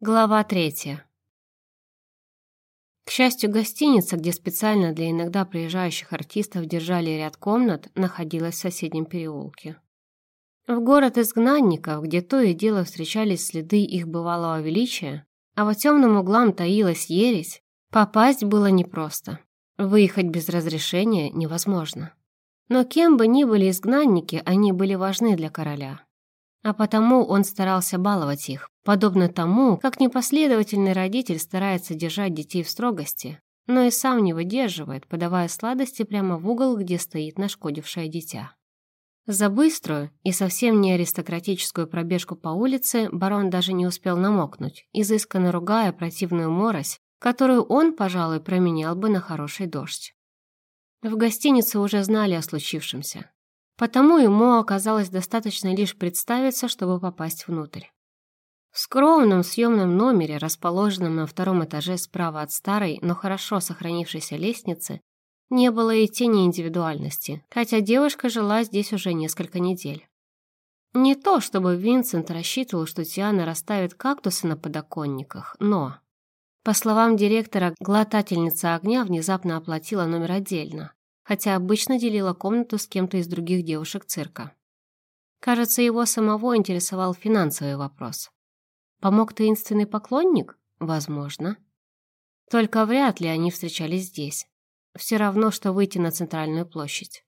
Глава третья. К счастью, гостиница, где специально для иногда приезжающих артистов держали ряд комнат, находилась в соседнем переулке. В город изгнанников, где то и дело встречались следы их бывалого величия, а по темным углам таилась ересь, попасть было непросто. Выехать без разрешения невозможно. Но кем бы ни были изгнанники, они были важны для короля а потому он старался баловать их, подобно тому, как непоследовательный родитель старается держать детей в строгости, но и сам не выдерживает, подавая сладости прямо в угол, где стоит нашкодившее дитя. За быструю и совсем не аристократическую пробежку по улице барон даже не успел намокнуть, изысканно ругая противную морось, которую он, пожалуй, променял бы на хороший дождь. В гостинице уже знали о случившемся. Потому ему оказалось достаточно лишь представиться, чтобы попасть внутрь. В скромном съемном номере, расположенном на втором этаже справа от старой, но хорошо сохранившейся лестницы, не было и тени индивидуальности, хотя девушка жила здесь уже несколько недель. Не то, чтобы Винсент рассчитывал, что Тиана расставит кактусы на подоконниках, но... По словам директора, глотательница огня внезапно оплатила номер отдельно, хотя обычно делила комнату с кем-то из других девушек цирка. Кажется, его самого интересовал финансовый вопрос. Помог таинственный поклонник? Возможно. Только вряд ли они встречались здесь. Все равно, что выйти на центральную площадь.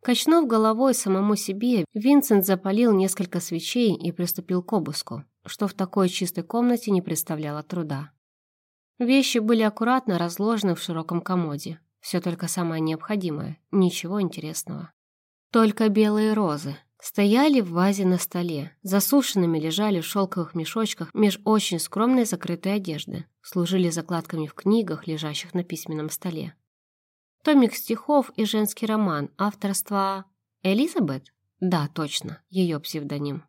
Качнув головой самому себе, Винсент запалил несколько свечей и приступил к обыску, что в такой чистой комнате не представляло труда. Вещи были аккуратно разложены в широком комоде, все только самое необходимое, ничего интересного. Только белые розы стояли в вазе на столе, засушенными лежали в шелковых мешочках меж очень скромной закрытой одежды, служили закладками в книгах, лежащих на письменном столе. Томик стихов и женский роман авторства Элизабет? Да, точно, ее псевдоним.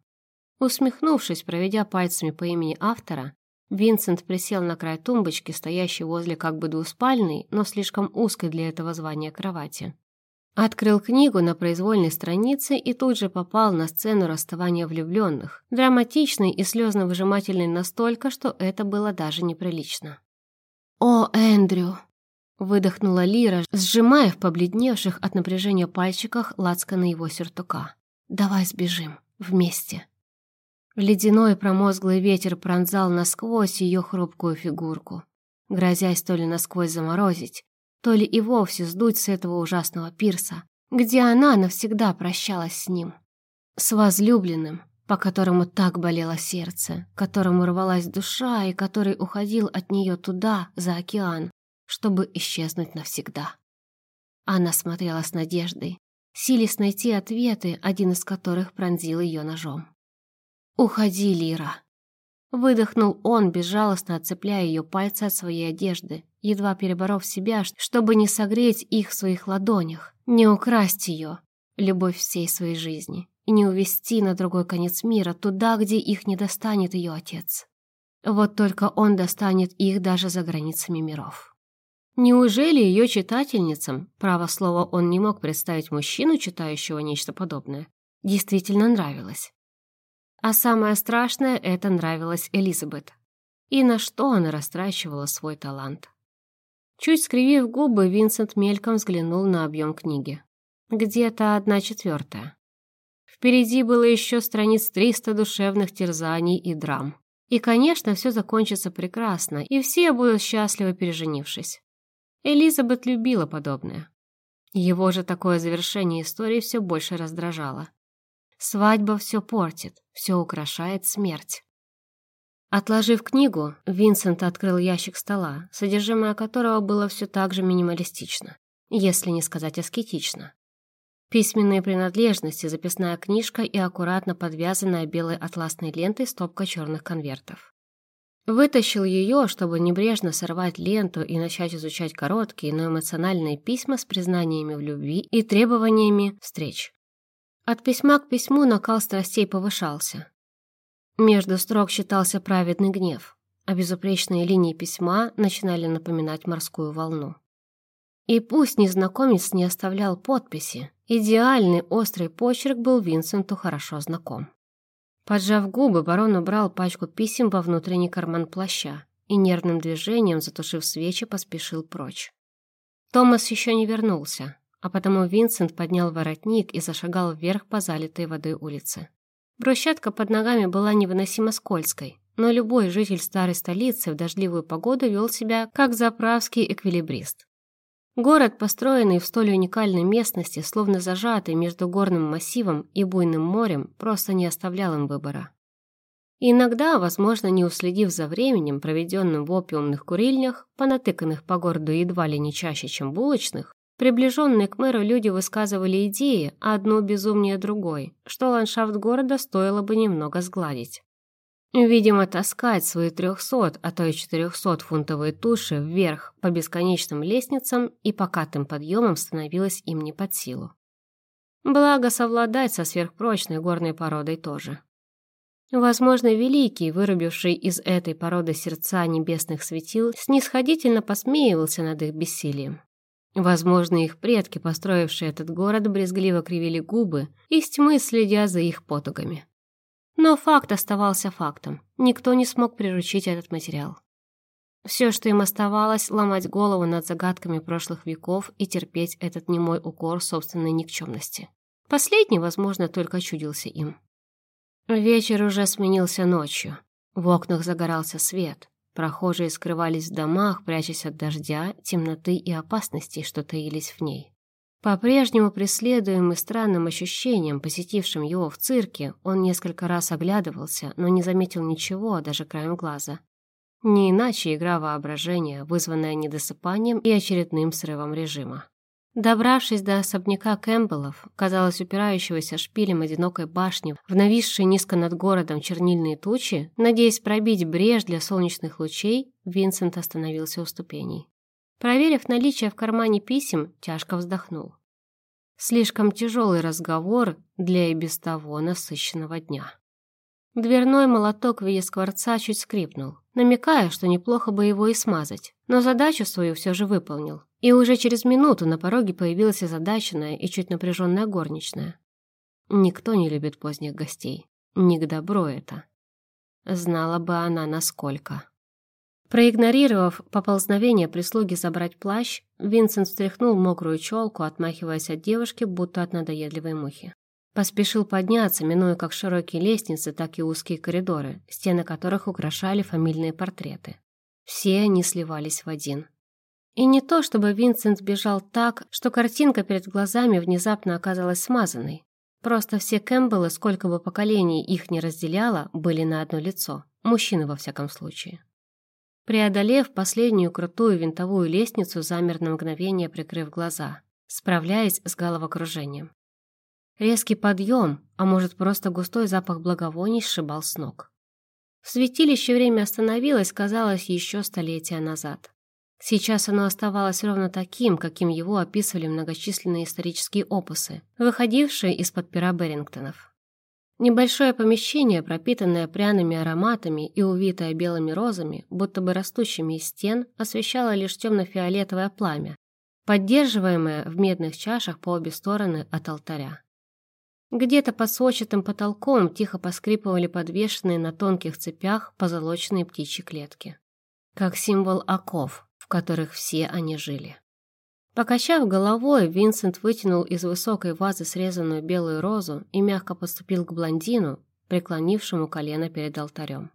Усмехнувшись, проведя пальцами по имени автора, Винсент присел на край тумбочки, стоящей возле как бы двуспальной, но слишком узкой для этого звания кровати. Открыл книгу на произвольной странице и тут же попал на сцену расставания влюбленных, драматичной и слезно-выжимательной настолько, что это было даже неприлично. «О, Эндрю!» — выдохнула Лира, сжимая в побледневших от напряжения пальчиках лацканы его сюртука. «Давай сбежим. Вместе». Ледяной промозглый ветер пронзал насквозь ее хрупкую фигурку, грозясь то ли насквозь заморозить, то ли и вовсе сдуть с этого ужасного пирса, где она навсегда прощалась с ним. С возлюбленным, по которому так болело сердце, которому рвалась душа и который уходил от нее туда, за океан, чтобы исчезнуть навсегда. Она смотрела с надеждой, силясь найти ответы, один из которых пронзил ее ножом. «Уходи, Лира!» Выдохнул он, безжалостно отцепляя ее пальцы от своей одежды, едва переборов себя, чтобы не согреть их в своих ладонях, не украсть ее, любовь всей своей жизни, и не увести на другой конец мира, туда, где их не достанет ее отец. Вот только он достанет их даже за границами миров. Неужели ее читательницам, право слова он не мог представить мужчину, читающего нечто подобное, действительно нравилось? А самое страшное — это нравилось Элизабет. И на что она растрачивала свой талант. Чуть скривив губы, Винсент мельком взглянул на объем книги. Где-то одна четвертая. Впереди было еще страниц триста душевных терзаний и драм. И, конечно, все закончится прекрасно, и все будут счастливы, переженившись. Элизабет любила подобное. Его же такое завершение истории все больше раздражало. Свадьба все портит, все украшает смерть. Отложив книгу, Винсент открыл ящик стола, содержимое которого было все так же минималистично, если не сказать аскетично. Письменные принадлежности, записная книжка и аккуратно подвязанная белой атласной лентой стопка черных конвертов. Вытащил ее, чтобы небрежно сорвать ленту и начать изучать короткие, но эмоциональные письма с признаниями в любви и требованиями встреч. От письма к письму накал страстей повышался. Между строк считался праведный гнев, а безупречные линии письма начинали напоминать морскую волну. И пусть незнакомец не оставлял подписи, идеальный острый почерк был Винсенту хорошо знаком. Поджав губы, барон убрал пачку писем во внутренний карман плаща и нервным движением, затушив свечи, поспешил прочь. Томас еще не вернулся, а потому Винсент поднял воротник и зашагал вверх по залитой водой улице. Брусчатка под ногами была невыносимо скользкой, но любой житель старой столицы в дождливую погоду вел себя как заправский эквилибрист. Город, построенный в столь уникальной местности, словно зажатый между горным массивом и буйным морем, просто не оставлял им выбора. иногда, возможно, не уследив за временем, проведенным в опиумных курильнях, понатыканных по городу едва ли не чаще, чем булочных, приближенные к мэру люди высказывали идеи, одну безумнее другой, что ландшафт города стоило бы немного сгладить. Видимо, таскать свои трехсот, а то и четырехсот-фунтовые туши вверх по бесконечным лестницам и покатым подъемам становилось им не под силу. Благо, совладать со сверхпрочной горной породой тоже. Возможно, Великий, вырубивший из этой породы сердца небесных светил, снисходительно посмеивался над их бессилием. Возможно, их предки, построившие этот город, брезгливо кривили губы и с тьмы следя за их потугами. Но факт оставался фактом. Никто не смог приручить этот материал. Все, что им оставалось, ломать голову над загадками прошлых веков и терпеть этот немой укор собственной никчемности. Последний, возможно, только чудился им. Вечер уже сменился ночью. В окнах загорался свет. Прохожие скрывались в домах, прячась от дождя, темноты и опасностей, что таились в ней. По-прежнему преследуемый странным ощущением, посетившим его в цирке, он несколько раз оглядывался, но не заметил ничего, даже краем глаза. Не иначе игра воображения, вызванная недосыпанием и очередным срывом режима. Добравшись до особняка Кэмпбеллов, казалось упирающегося шпилем одинокой башни в нависшие низко над городом чернильные тучи, надеясь пробить брешь для солнечных лучей, Винсент остановился у ступеней. Проверив наличие в кармане писем, тяжко вздохнул. Слишком тяжелый разговор для и без того насыщенного дня. Дверной молоток в виде скворца чуть скрипнул, намекая, что неплохо бы его и смазать, но задачу свою все же выполнил. И уже через минуту на пороге появилась озадаченная и чуть напряженная горничная. Никто не любит поздних гостей. Не к добру это. Знала бы она, насколько. Проигнорировав поползновение прислуги забрать плащ, Винсент встряхнул мокрую челку, отмахиваясь от девушки, будто от надоедливой мухи. Поспешил подняться, минуя как широкие лестницы, так и узкие коридоры, стены которых украшали фамильные портреты. Все они сливались в один. И не то, чтобы Винсент бежал так, что картинка перед глазами внезапно оказалась смазанной. Просто все Кэмпбеллы, сколько бы поколений их не разделяло, были на одно лицо. Мужчины, во всяком случае. Преодолев последнюю крутую винтовую лестницу, замер на мгновение, прикрыв глаза, справляясь с головокружением. Резкий подъем, а может просто густой запах благовоний сшибал с ног. В святилище время остановилось, казалось, еще столетия назад. Сейчас оно оставалось ровно таким, каким его описывали многочисленные исторические опусы, выходившие из-под пера Берингтонов. Небольшое помещение, пропитанное пряными ароматами и увитое белыми розами, будто бы растущими из стен, освещало лишь темно-фиолетовое пламя, поддерживаемое в медных чашах по обе стороны от алтаря. Где-то под сводчатым потолком тихо поскрипывали подвешенные на тонких цепях позолоченные птичьи клетки. Как символ оков, в которых все они жили. Покачав головой, Винсент вытянул из высокой вазы срезанную белую розу и мягко подступил к блондину, преклонившему колено перед алтарем.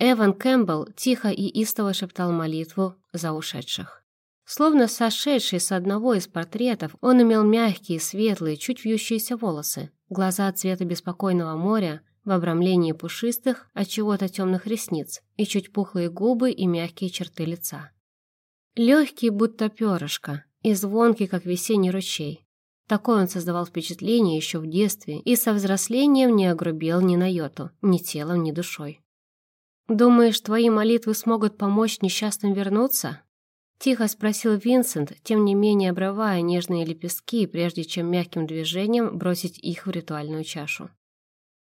Эван Кэмпбелл тихо и истово шептал молитву за ушедших. Словно сошедший с одного из портретов, он имел мягкие, светлые, чуть вьющиеся волосы, глаза цвета беспокойного моря в обрамлении пушистых, от чего-то темных ресниц и чуть пухлые губы и мягкие черты лица. Легкий, будто перышко, и звонкий, как весенний ручей. Такое он создавал впечатление еще в детстве и со взрослением не огрубел ни на йоту, ни телом, ни душой. «Думаешь, твои молитвы смогут помочь несчастным вернуться?» Тихо спросил Винсент, тем не менее обрывая нежные лепестки, прежде чем мягким движением бросить их в ритуальную чашу.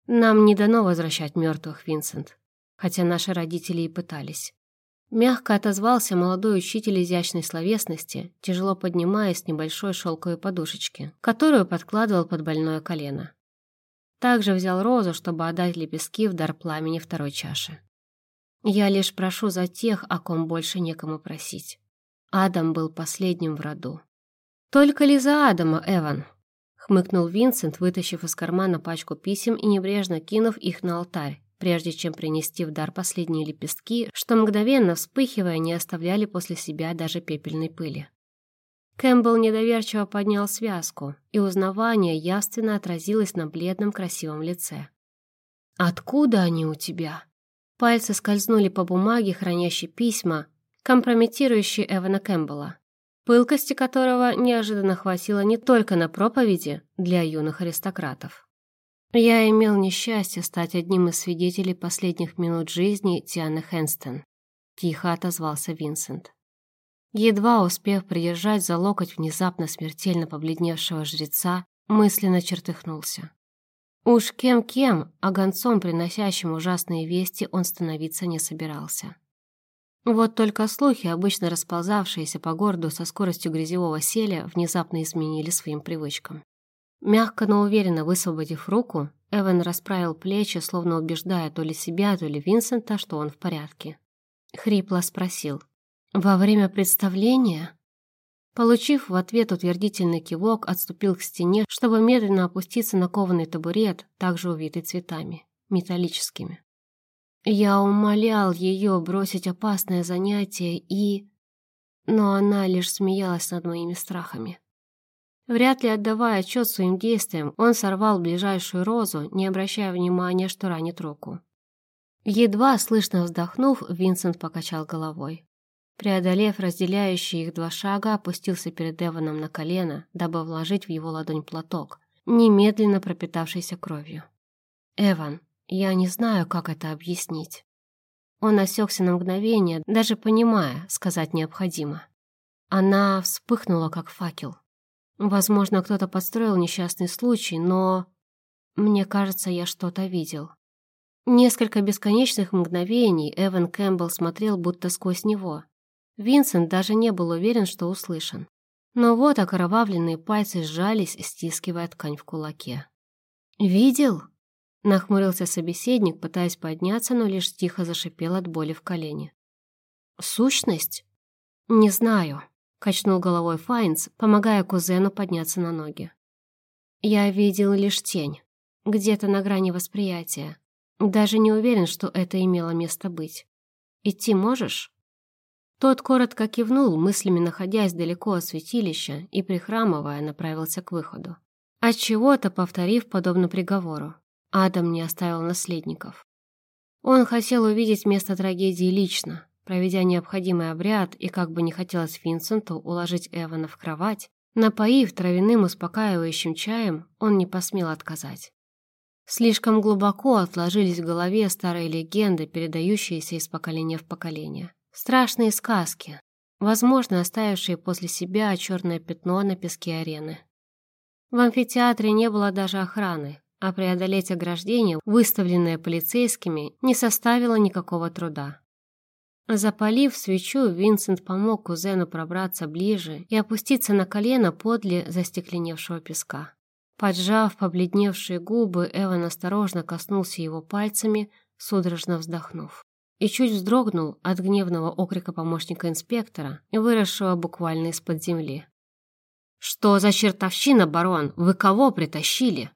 «Нам не дано возвращать мертвых, Винсент, хотя наши родители и пытались. Мягко отозвался молодой учитель изящной словесности, тяжело поднимаясь с небольшой шелковой подушечки, которую подкладывал под больное колено. также взял розу, чтобы отдать лепестки в дар пламени второй чаши. «Я лишь прошу за тех, о ком больше некому просить. Адам был последним в роду». «Только ли за Адама, Эван?» — хмыкнул Винсент, вытащив из кармана пачку писем и небрежно кинув их на алтарь, прежде чем принести в дар последние лепестки, что мгновенно вспыхивая не оставляли после себя даже пепельной пыли. Кэмпбелл недоверчиво поднял связку, и узнавание явственно отразилось на бледном красивом лице. «Откуда они у тебя?» Пальцы скользнули по бумаге, хранящей письма, компрометирующие Эвана Кэмпбелла, пылкости которого неожиданно хватило не только на проповеди для юных аристократов. Я имел несчастье стать одним из свидетелей последних минут жизни Тианы Хэнстон. Тихо отозвался Винсент. Едва успев придержать за локоть внезапно смертельно побледневшего жреца, мысленно чертыхнулся. Уж кем-кем, а гонцом, приносящим ужасные вести, он становиться не собирался. Вот только слухи, обычно расползавшиеся по городу со скоростью грязевого селя, внезапно изменили своим привычкам. Мягко, но уверенно высвободив руку, Эван расправил плечи, словно убеждая то ли себя, то ли Винсента, что он в порядке. Хрипло спросил. Во время представления, получив в ответ утвердительный кивок, отступил к стене, чтобы медленно опуститься на кованый табурет, также увитый цветами, металлическими. Я умолял ее бросить опасное занятие и... Но она лишь смеялась над моими страхами. Вряд ли отдавая отчет своим действиям, он сорвал ближайшую розу, не обращая внимания, что ранит руку. Едва слышно вздохнув, Винсент покачал головой. Преодолев разделяющие их два шага, опустился перед Эваном на колено, дабы вложить в его ладонь платок, немедленно пропитавшийся кровью. «Эван, я не знаю, как это объяснить». Он осекся на мгновение, даже понимая, сказать необходимо. Она вспыхнула, как факел. Возможно, кто-то подстроил несчастный случай, но... Мне кажется, я что-то видел. Несколько бесконечных мгновений Эван Кэмпбелл смотрел будто сквозь него, Винсент даже не был уверен, что услышан. Но вот окровавленные пальцы сжались, стискивая ткань в кулаке. «Видел?» — нахмурился собеседник, пытаясь подняться, но лишь тихо зашипел от боли в колене. «Сущность?» «Не знаю», — качнул головой Файнс, помогая кузену подняться на ноги. «Я видел лишь тень, где-то на грани восприятия. Даже не уверен, что это имело место быть. Идти можешь?» Тот коротко кивнул, мыслями находясь далеко от святилища и, прихрамывая, направился к выходу. Отчего-то повторив подобно приговору. Адам не оставил наследников. Он хотел увидеть место трагедии лично, проведя необходимый обряд и, как бы не хотелось Винсенту уложить Эвана в кровать, напоив травяным успокаивающим чаем, он не посмел отказать. Слишком глубоко отложились в голове старые легенды, передающиеся из поколения в поколение. Страшные сказки, возможно, оставившие после себя черное пятно на песке арены. В амфитеатре не было даже охраны, а преодолеть ограждение, выставленное полицейскими, не составило никакого труда. Запалив свечу, Винсент помог кузену пробраться ближе и опуститься на колено подле застекленевшего песка. Поджав побледневшие губы, Эван осторожно коснулся его пальцами, судорожно вздохнув и чуть вздрогнул от гневного окрика помощника инспектора, выросшего буквально из-под земли. «Что за чертовщина, барон? Вы кого притащили?»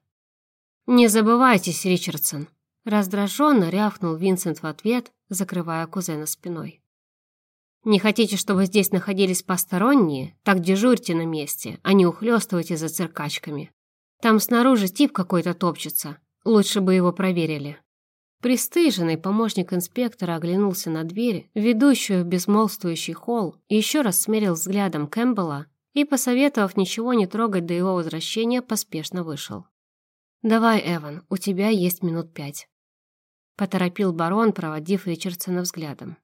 «Не забывайтесь, Ричардсон!» Раздраженно рявкнул Винсент в ответ, закрывая кузена спиной. «Не хотите, чтобы здесь находились посторонние? Так дежурьте на месте, а не ухлёстывайте за циркачками. Там снаружи тип какой-то топчется. Лучше бы его проверили». Престыженный помощник инспектора оглянулся на дверь, ведущую в безмолвствующий холл, и еще раз смерил взглядом Кэмпбелла и, посоветовав ничего не трогать до его возвращения, поспешно вышел. «Давай, Эван, у тебя есть минут пять», — поторопил барон, проводив Ричардсона взглядом.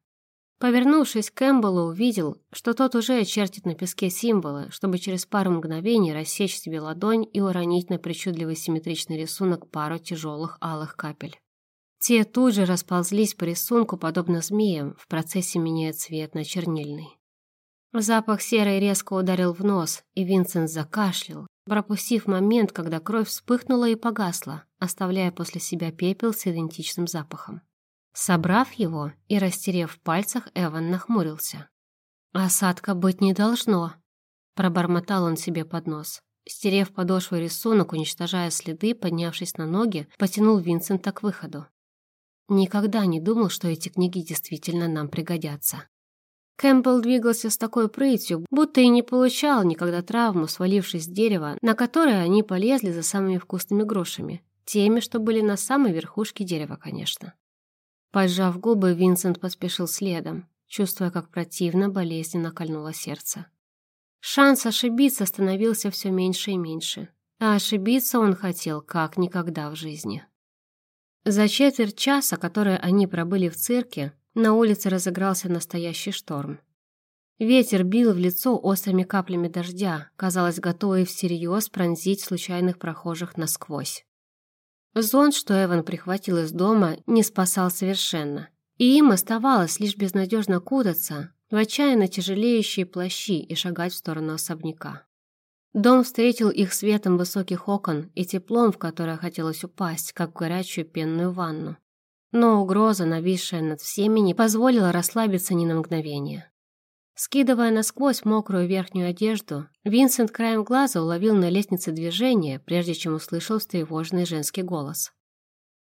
Повернувшись к Кэмпбеллу, увидел, что тот уже очертит на песке символы, чтобы через пару мгновений рассечь себе ладонь и уронить на причудливый симметричный рисунок пару тяжелых алых капель. Те тут же расползлись по рисунку, подобно змеям, в процессе меняя цвет на чернильный. Запах серой резко ударил в нос, и Винсент закашлял, пропустив момент, когда кровь вспыхнула и погасла, оставляя после себя пепел с идентичным запахом. Собрав его и растерев в пальцах, Эван нахмурился. «Осадка быть не должно», — пробормотал он себе под нос. Стерев подошвой рисунок, уничтожая следы, поднявшись на ноги, потянул Винсента к выходу. Никогда не думал, что эти книги действительно нам пригодятся. Кэмпбелл двигался с такой прытью, будто и не получал никогда травму, свалившись с дерева, на которое они полезли за самыми вкусными грошами. Теми, что были на самой верхушке дерева, конечно. Поджав губы, Винсент поспешил следом, чувствуя, как противно, болезненно кольнуло сердце. Шанс ошибиться становился все меньше и меньше, а ошибиться он хотел как никогда в жизни. За четверть часа, которые они пробыли в цирке, на улице разыгрался настоящий шторм. Ветер бил в лицо острыми каплями дождя, казалось, готовый всерьез пронзить случайных прохожих насквозь. Зонт, что Эван прихватил из дома, не спасал совершенно, и им оставалось лишь безнадежно кутаться в отчаянно тяжелеющие плащи и шагать в сторону особняка. Дом встретил их светом высоких окон и теплом, в которое хотелось упасть, как в горячую пенную ванну. Но угроза, нависшая над всеми, не позволила расслабиться ни на мгновение. Скидывая насквозь мокрую верхнюю одежду, Винсент краем глаза уловил на лестнице движение, прежде чем услышал встревоженный женский голос.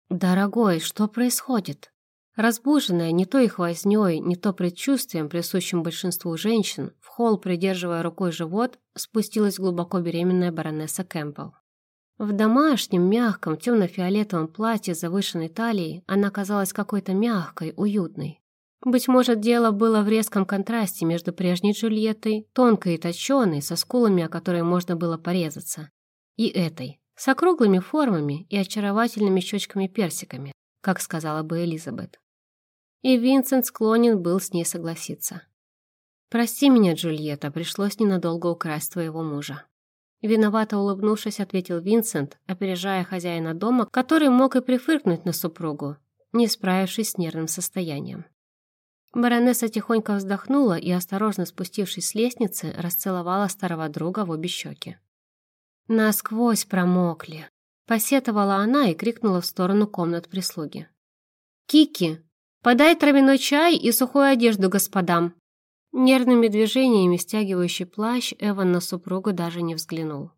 «Дорогой, что происходит?» Разбуженная не то их вознёй, не то предчувствием, присущим большинству женщин, в холл, придерживая рукой живот, спустилась глубоко беременная баронесса Кэмпбелл. В домашнем, мягком, темно-фиолетовом платье с завышенной талией она казалась какой-то мягкой, уютной. Быть может, дело было в резком контрасте между прежней Джульеттой, тонкой и точеной, со скулами, о которые можно было порезаться, и этой, с округлыми формами и очаровательными щечками-персиками, как сказала бы Элизабет и Винсент склонен был с ней согласиться. «Прости меня, Джульетта, пришлось ненадолго украсть твоего мужа». Виновато улыбнувшись, ответил Винсент, опережая хозяина дома, который мог и прифыркнуть на супругу, не справившись с нервным состоянием. Баронесса тихонько вздохнула и, осторожно спустившись с лестницы, расцеловала старого друга в обе щеки. «Насквозь промокли!» — посетовала она и крикнула в сторону комнат прислуги. «Кики, Подай травяной чай и сухую одежду господам». Нервными движениями стягивающий плащ Эван на супругу даже не взглянул.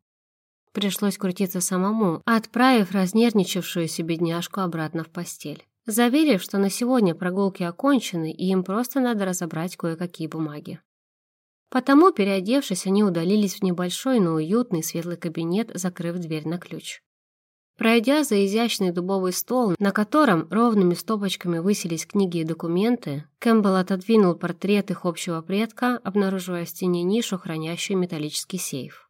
Пришлось крутиться самому, отправив разнервничавшуюся бедняжку обратно в постель, заверив, что на сегодня прогулки окончены и им просто надо разобрать кое-какие бумаги. Потому, переодевшись, они удалились в небольшой, но уютный светлый кабинет, закрыв дверь на ключ. Пройдя за изящный дубовый стол, на котором ровными стопочками высились книги и документы, Кэмпбелл отодвинул портрет их общего предка, обнаруживая в стене нишу, хранящую металлический сейф.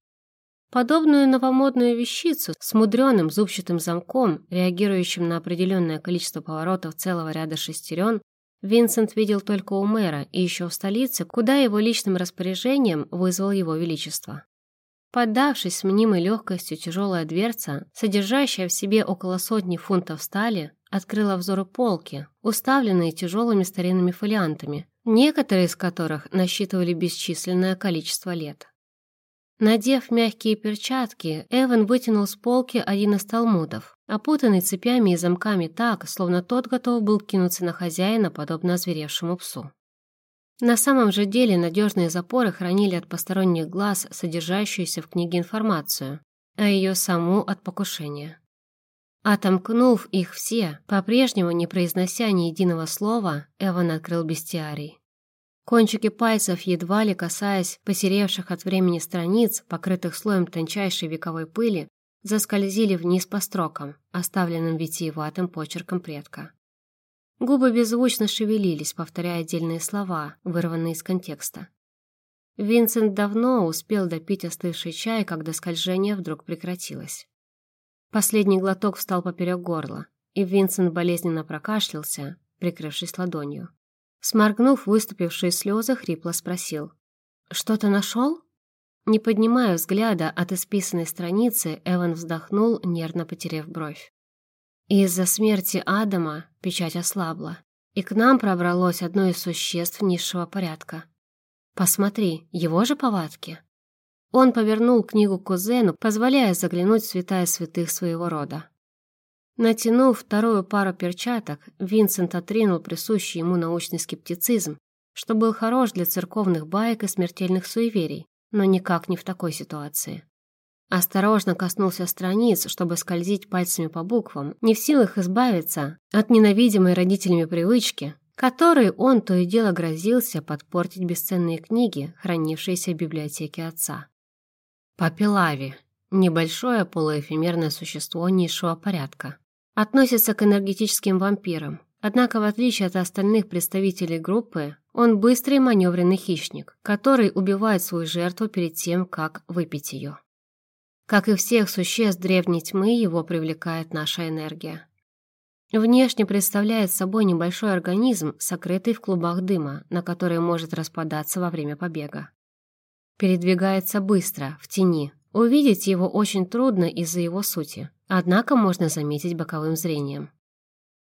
Подобную новомодную вещицу с мудреным зубчатым замком, реагирующим на определенное количество поворотов целого ряда шестерен, Винсент видел только у мэра и еще в столице, куда его личным распоряжением вызвал его величество. Поддавшись с мнимой легкостью, тяжелая дверца, содержащая в себе около сотни фунтов стали, открыла взору полки, уставленные тяжелыми старинными фолиантами, некоторые из которых насчитывали бесчисленное количество лет. Надев мягкие перчатки, Эван вытянул с полки один из талмудов, опутанный цепями и замками так, словно тот готов был кинуться на хозяина, подобно озверевшему псу. На самом же деле надежные запоры хранили от посторонних глаз содержащуюся в книге информацию, а ее саму от покушения. Отомкнув их все, по-прежнему не произнося ни единого слова, Эван открыл бестиарий. Кончики пальцев, едва ли касаясь посеревших от времени страниц, покрытых слоем тончайшей вековой пыли, заскользили вниз по строкам, оставленным витиеватым почерком предка. Губы беззвучно шевелились, повторяя отдельные слова, вырванные из контекста. Винсент давно успел допить остывший чай, когда скольжение вдруг прекратилось. Последний глоток встал поперек горла, и Винсент болезненно прокашлялся, прикрывшись ладонью. Сморгнув выступившие слезы, хрипло спросил. «Что-то нашел?» Не поднимая взгляда от исписанной страницы, Эван вздохнул, нервно потеряв бровь. Из-за смерти Адама печать ослабла, и к нам пробралось одно из существ низшего порядка. Посмотри, его же повадки. Он повернул книгу кузену, позволяя заглянуть в святая святых своего рода. Натянув вторую пару перчаток, Винсент отринул присущий ему научный скептицизм, что был хорош для церковных баек и смертельных суеверий, но никак не в такой ситуации. Осторожно коснулся страниц, чтобы скользить пальцами по буквам, не в силах избавиться от ненавидимой родителями привычки, которой он то и дело грозился подпортить бесценные книги, хранившиеся в библиотеке отца. Папилави – небольшое полуэфемерное существо низшего порядка. Относится к энергетическим вампирам, однако в отличие от остальных представителей группы, он быстрый маневренный хищник, который убивает свою жертву перед тем, как выпить ее. Как и всех существ древней тьмы, его привлекает наша энергия. Внешне представляет собой небольшой организм, сокрытый в клубах дыма, на который может распадаться во время побега. Передвигается быстро, в тени. Увидеть его очень трудно из-за его сути, однако можно заметить боковым зрением.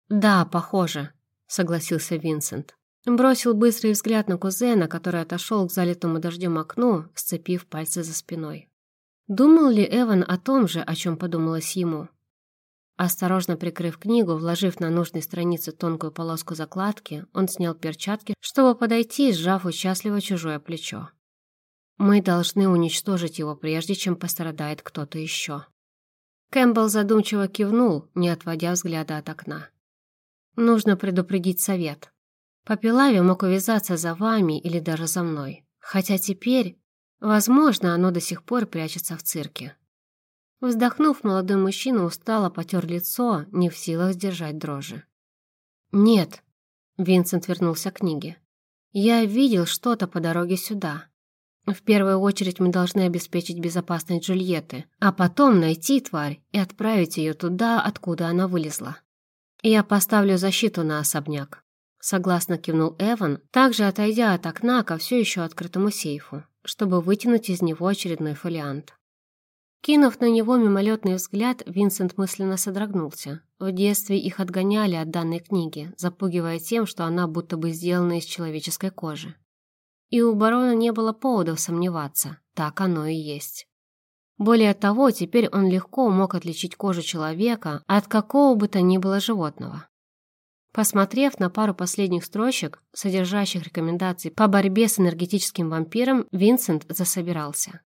«Да, похоже», — согласился Винсент. Бросил быстрый взгляд на кузена, который отошел к залитому дождем окну, сцепив пальцы за спиной. Думал ли Эван о том же, о чем подумалось ему? Осторожно прикрыв книгу, вложив на нужной странице тонкую полоску закладки, он снял перчатки, чтобы подойти, сжав участливо чужое плечо. «Мы должны уничтожить его, прежде чем пострадает кто-то еще». Кэмпбелл задумчиво кивнул, не отводя взгляда от окна. «Нужно предупредить совет. Попелави мог увязаться за вами или даже за мной. Хотя теперь, возможно, оно до сих пор прячется в цирке. Вздохнув, молодой мужчина устало потер лицо, не в силах сдержать дрожи. «Нет», — Винсент вернулся к книге. «Я видел что-то по дороге сюда. В первую очередь мы должны обеспечить безопасность Джульетты, а потом найти тварь и отправить ее туда, откуда она вылезла. Я поставлю защиту на особняк». Согласно кивнул Эван, также отойдя от окна ко все еще открытому сейфу, чтобы вытянуть из него очередной фолиант. Кинув на него мимолетный взгляд, Винсент мысленно содрогнулся. В детстве их отгоняли от данной книги, запугивая тем, что она будто бы сделана из человеческой кожи. И у барона не было поводов сомневаться, так оно и есть. Более того, теперь он легко мог отличить кожу человека от какого бы то ни было животного. Посмотрев на пару последних строчек, содержащих рекомендации по борьбе с энергетическим вампиром, Винсент засобирался.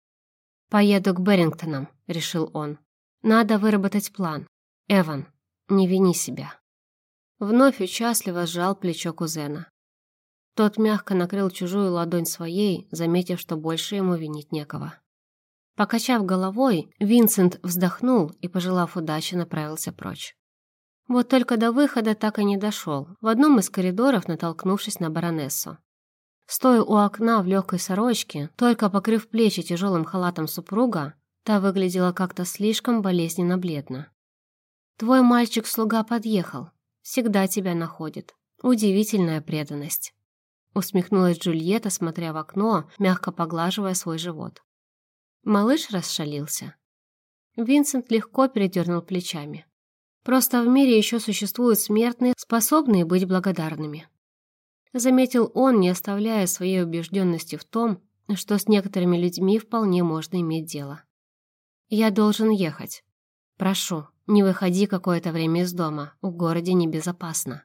«Поеду к Берингтонам», — решил он. «Надо выработать план. Эван, не вини себя». Вновь участливо сжал плечо кузена. Тот мягко накрыл чужую ладонь своей, заметив, что больше ему винить некого. Покачав головой, Винсент вздохнул и, пожелав удачи, направился прочь. Вот только до выхода так и не дошел, в одном из коридоров натолкнувшись на баронессу. Стоя у окна в легкой сорочке, только покрыв плечи тяжелым халатом супруга, та выглядела как-то слишком болезненно бледно. «Твой мальчик-слуга подъехал. Всегда тебя находит. Удивительная преданность». Усмехнулась Джульетта, смотря в окно, мягко поглаживая свой живот. Малыш расшалился. Винсент легко передернул плечами. Просто в мире еще существуют смертные, способные быть благодарными. Заметил он, не оставляя своей убежденности в том, что с некоторыми людьми вполне можно иметь дело. «Я должен ехать. Прошу, не выходи какое-то время из дома, в городе небезопасно».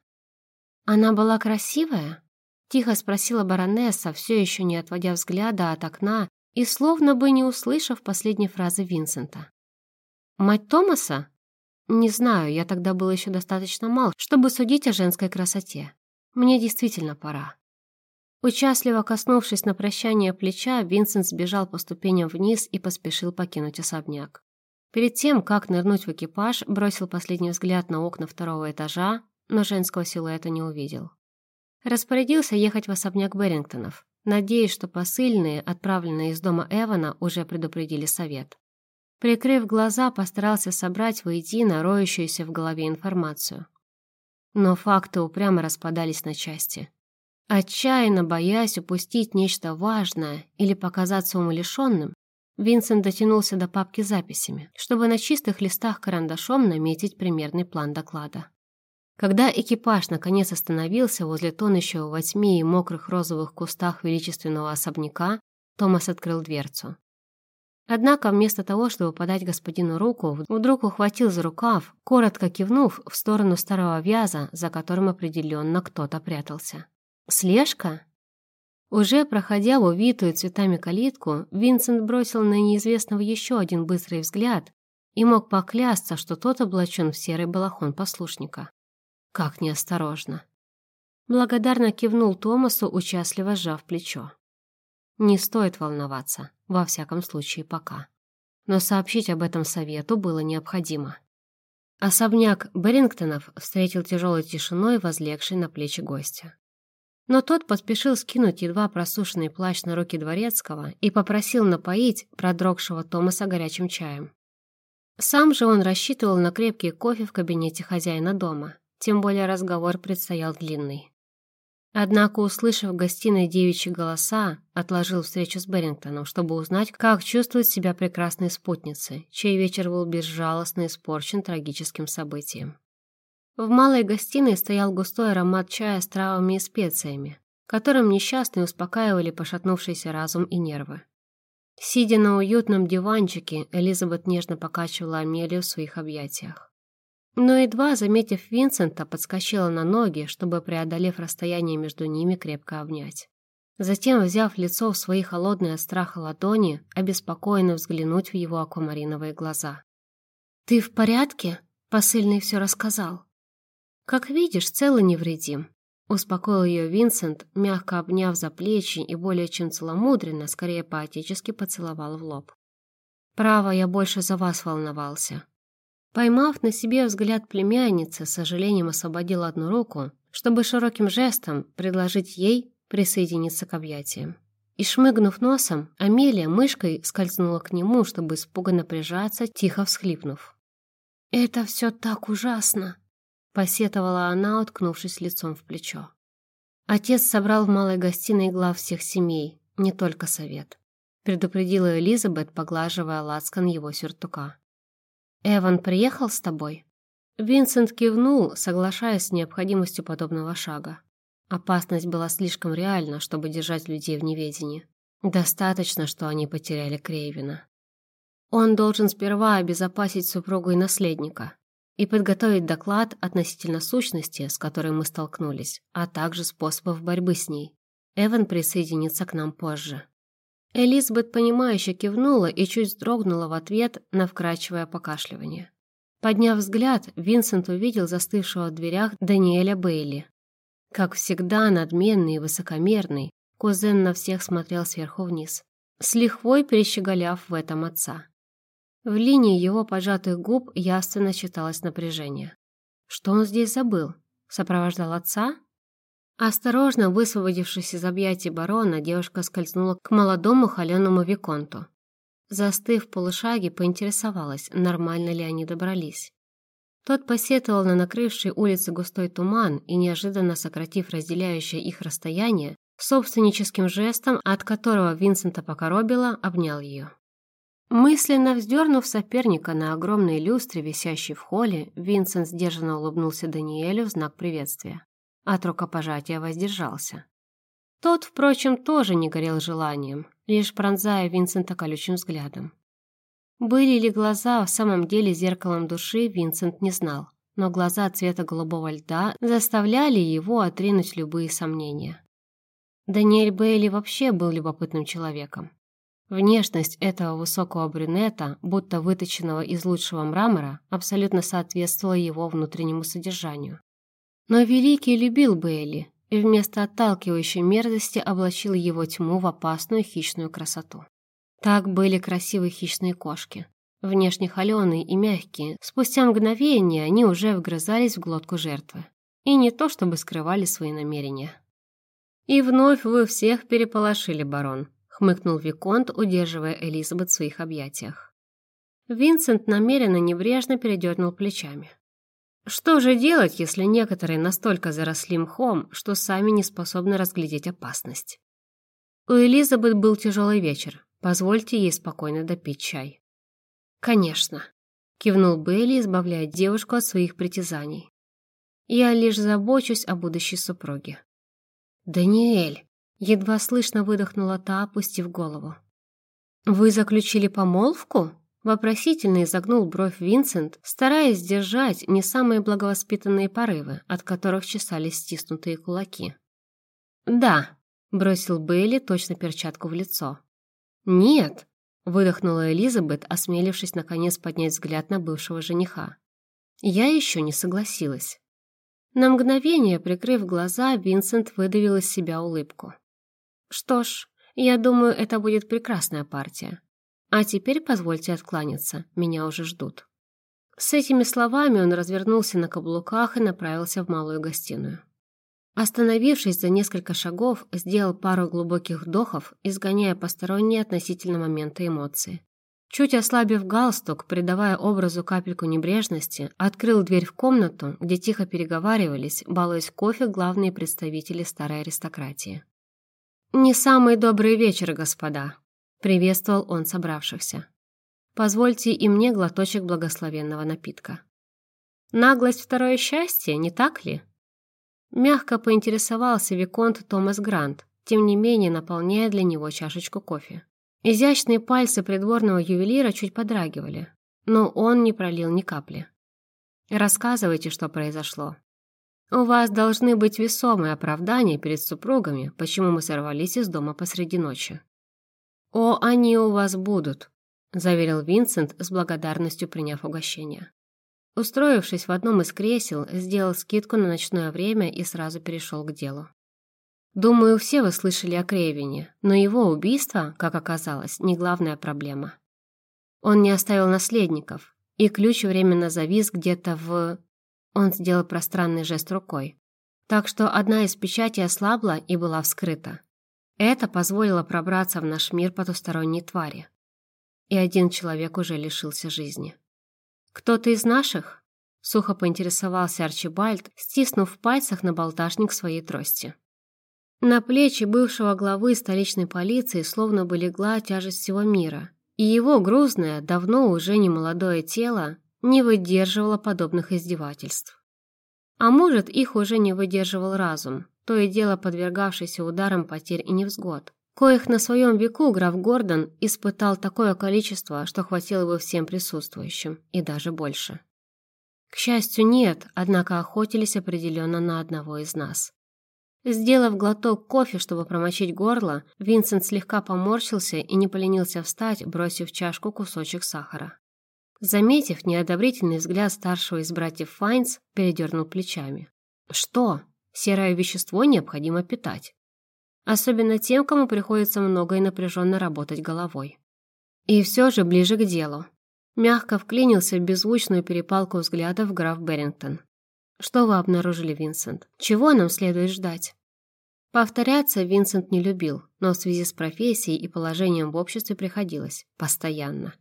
«Она была красивая?» — тихо спросила баронесса, все еще не отводя взгляда от окна и словно бы не услышав последней фразы Винсента. «Мать Томаса?» «Не знаю, я тогда был еще достаточно мал, чтобы судить о женской красоте. Мне действительно пора. Участливо коснувшись на прощание плеча, Винсент сбежал по ступеням вниз и поспешил покинуть особняк. Перед тем, как нырнуть в экипаж, бросил последний взгляд на окна второго этажа, но женского силуэта не увидел. Распорядился ехать в особняк Берингтонов, надеясь, что посыльные, отправленные из дома Эвана, уже предупредили совет. Прикрыв глаза, постарался собрать воедино роющуюся в голове информацию. Но факты упрямо распадались на части. Отчаянно боясь упустить нечто важное или показаться умалишенным, Винсент дотянулся до папки с записями, чтобы на чистых листах карандашом наметить примерный план доклада. Когда экипаж наконец остановился возле тонущего во тьме и мокрых розовых кустах величественного особняка, Томас открыл дверцу. Однако вместо того, чтобы подать господину руку, вдруг ухватил за рукав, коротко кивнув в сторону старого вяза, за которым определенно кто-то прятался. «Слежка?» Уже проходя в увитую цветами калитку, Винсент бросил на неизвестного еще один быстрый взгляд и мог поклясться, что тот облачен в серый балахон послушника. Как неосторожно. Благодарно кивнул Томасу, участливо сжав плечо. Не стоит волноваться, во всяком случае пока. Но сообщить об этом совету было необходимо. Особняк Берингтонов встретил тяжелой тишиной, возлегшей на плечи гостя. Но тот поспешил скинуть едва просушенный плащ на руки дворецкого и попросил напоить продрогшего Томаса горячим чаем. Сам же он рассчитывал на крепкий кофе в кабинете хозяина дома, тем более разговор предстоял длинный. Однако, услышав в гостиной девичьи голоса, отложил встречу с Берингтоном, чтобы узнать, как чувствуют себя прекрасные спутницы, чей вечер был безжалостно испорчен трагическим событием. В малой гостиной стоял густой аромат чая с травами и специями, которым несчастные успокаивали пошатнувшийся разум и нервы. Сидя на уютном диванчике, Элизабет нежно покачивала Амелию в своих объятиях. Но едва, заметив Винсента, подскочила на ноги, чтобы, преодолев расстояние между ними, крепко обнять. Затем, взяв лицо в свои холодные от страха ладони, обеспокоенно взглянуть в его аквамариновые глаза. «Ты в порядке?» — посыльный все рассказал. «Как видишь, цел и невредим», — успокоил ее Винсент, мягко обняв за плечи и более чем целомудренно, скорее поотечески поцеловал в лоб. «Право, я больше за вас волновался». Поймав на себе взгляд племянницы, с сожалением освободил одну руку, чтобы широким жестом предложить ей присоединиться к объятиям. И шмыгнув носом, Амелия мышкой скользнула к нему, чтобы испуганно прижаться, тихо всхлипнув. «Это все так ужасно!» посетовала она, уткнувшись лицом в плечо. Отец собрал в малой гостиной глав всех семей, не только совет. Предупредила Элизабет, поглаживая лацкан его сюртука. «Эван приехал с тобой?» Винсент кивнул, соглашаясь с необходимостью подобного шага. Опасность была слишком реальна, чтобы держать людей в неведении. Достаточно, что они потеряли Крейвина. Он должен сперва обезопасить супругу и наследника, и подготовить доклад относительно сущности, с которой мы столкнулись, а также способов борьбы с ней. Эван присоединится к нам позже. Элизабет, понимающе кивнула и чуть вздрогнула в ответ на вкрадчивое покашливание. Подняв взгляд, Винсент увидел застывшего в дверях Даниэля Бейли. Как всегда, надменный и высокомерный, кузен на всех смотрел сверху вниз, с лихвой перещеголяв в этом отца. В линии его поджатых губ явственно читалось напряжение. Что он здесь забыл? Сопровождал отца? Осторожно высвободившись из объятий барона, девушка скользнула к молодому холеному виконту. Застыв в полушаге, поинтересовалась, нормально ли они добрались. Тот посетовал на накрывший улицы густой туман и, неожиданно сократив разделяющее их расстояние, собственническим жестом, от которого Винсента покоробило, обнял ее. Мысленно вздернув соперника на огромной люстре, висящей в холле, Винсент сдержанно улыбнулся Даниэлю в знак приветствия. От рукопожатия воздержался. Тот, впрочем, тоже не горел желанием, лишь пронзая Винсента колючим взглядом. Были ли глаза в самом деле зеркалом души, Винсент не знал, но глаза цвета голубого льда заставляли его отринуть любые сомнения. Даниэль Бейли вообще был любопытным человеком. Внешность этого высокого брюнета, будто выточенного из лучшего мрамора, абсолютно соответствовала его внутреннему содержанию. Но Великий любил Бейли и вместо отталкивающей мерзости облачил его тьму в опасную хищную красоту. Так были красивые хищные кошки. Внешне холеные и мягкие, спустя мгновение они уже вгрызались в глотку жертвы. И не то чтобы скрывали свои намерения. «И вновь вы всех переполошили, барон», хмыкнул Виконт, удерживая Элизабет в своих объятиях. Винсент намеренно небрежно передернул плечами. Что же делать, если некоторые настолько заросли мхом, что сами не способны разглядеть опасность? У Элизабет был тяжелый вечер. Позвольте ей спокойно допить чай. Конечно, кивнул Бейли, избавляя девушку от своих притязаний. Я лишь забочусь о будущей супруге. Даниэль, Едва слышно выдохнула та, опустив голову. «Вы заключили помолвку?» Вопросительно изогнул бровь Винсент, стараясь сдержать не самые благовоспитанные порывы, от которых чесались стиснутые кулаки. «Да», — бросил Бейли точно перчатку в лицо. «Нет», — выдохнула Элизабет, осмелившись наконец поднять взгляд на бывшего жениха. «Я еще не согласилась». На мгновение, прикрыв глаза, Винсент выдавил из себя улыбку. «Что ж, я думаю, это будет прекрасная партия. А теперь позвольте откланяться, меня уже ждут». С этими словами он развернулся на каблуках и направился в малую гостиную. Остановившись за несколько шагов, сделал пару глубоких вдохов, изгоняя посторонние относительно момента эмоции. Чуть ослабив галстук, придавая образу капельку небрежности, открыл дверь в комнату, где тихо переговаривались, балуясь кофе главные представители старой аристократии. «Не самый добрый вечер, господа», — приветствовал он собравшихся. «Позвольте и мне глоточек благословенного напитка». «Наглость — второе счастье, не так ли?» Мягко поинтересовался Виконт Томас Грант, тем не менее наполняя для него чашечку кофе. Изящные пальцы придворного ювелира чуть подрагивали, но он не пролил ни капли. «Рассказывайте, что произошло», у вас должны быть весомые оправдания перед супругами, почему мы сорвались из дома посреди ночи. О, они у вас будут, заверил Винсент с благодарностью приняв угощение. Устроившись в одном из кресел, сделал скидку на ночное время и сразу перешел к делу. Думаю, все вы слышали о Крейвине, но его убийство, как оказалось, не главная проблема. Он не оставил наследников, и ключ временно завис где-то в... Он сделал пространный жест рукой. Так что одна из печатей ослабла и была вскрыта. Это позволило пробраться в наш мир потусторонней твари. И один человек уже лишился жизни. «Кто-то из наших?» — сухо поинтересовался Арчибальд, стиснув в пальцах на болташник своей трости. На плечи бывшего главы столичной полиции словно бы легла тяжесть всего мира, и его грузное, давно уже не молодое тело не выдерживала подобных издевательств. А может, их уже не выдерживал разум, то и дело подвергавшийся ударам потерь и невзгод, коих на своем веку граф Гордон испытал такое количество, что хватило бы всем присутствующим, и даже больше. К счастью, нет, однако охотились определенно на одного из нас. Сделав глоток кофе, чтобы промочить горло, Винсент слегка поморщился и не поленился встать, бросив в чашку кусочек сахара. Заметив неодобрительный взгляд старшего из братьев Файнс, передернул плечами. Что? Серое вещество необходимо питать. Особенно тем, кому приходится много и напряженно работать головой. И все же ближе к делу. Мягко вклинился в беззвучную перепалку взглядов граф Берингтон. «Что вы обнаружили, Винсент? Чего нам следует ждать?» Повторяться Винсент не любил, но в связи с профессией и положением в обществе приходилось. Постоянно.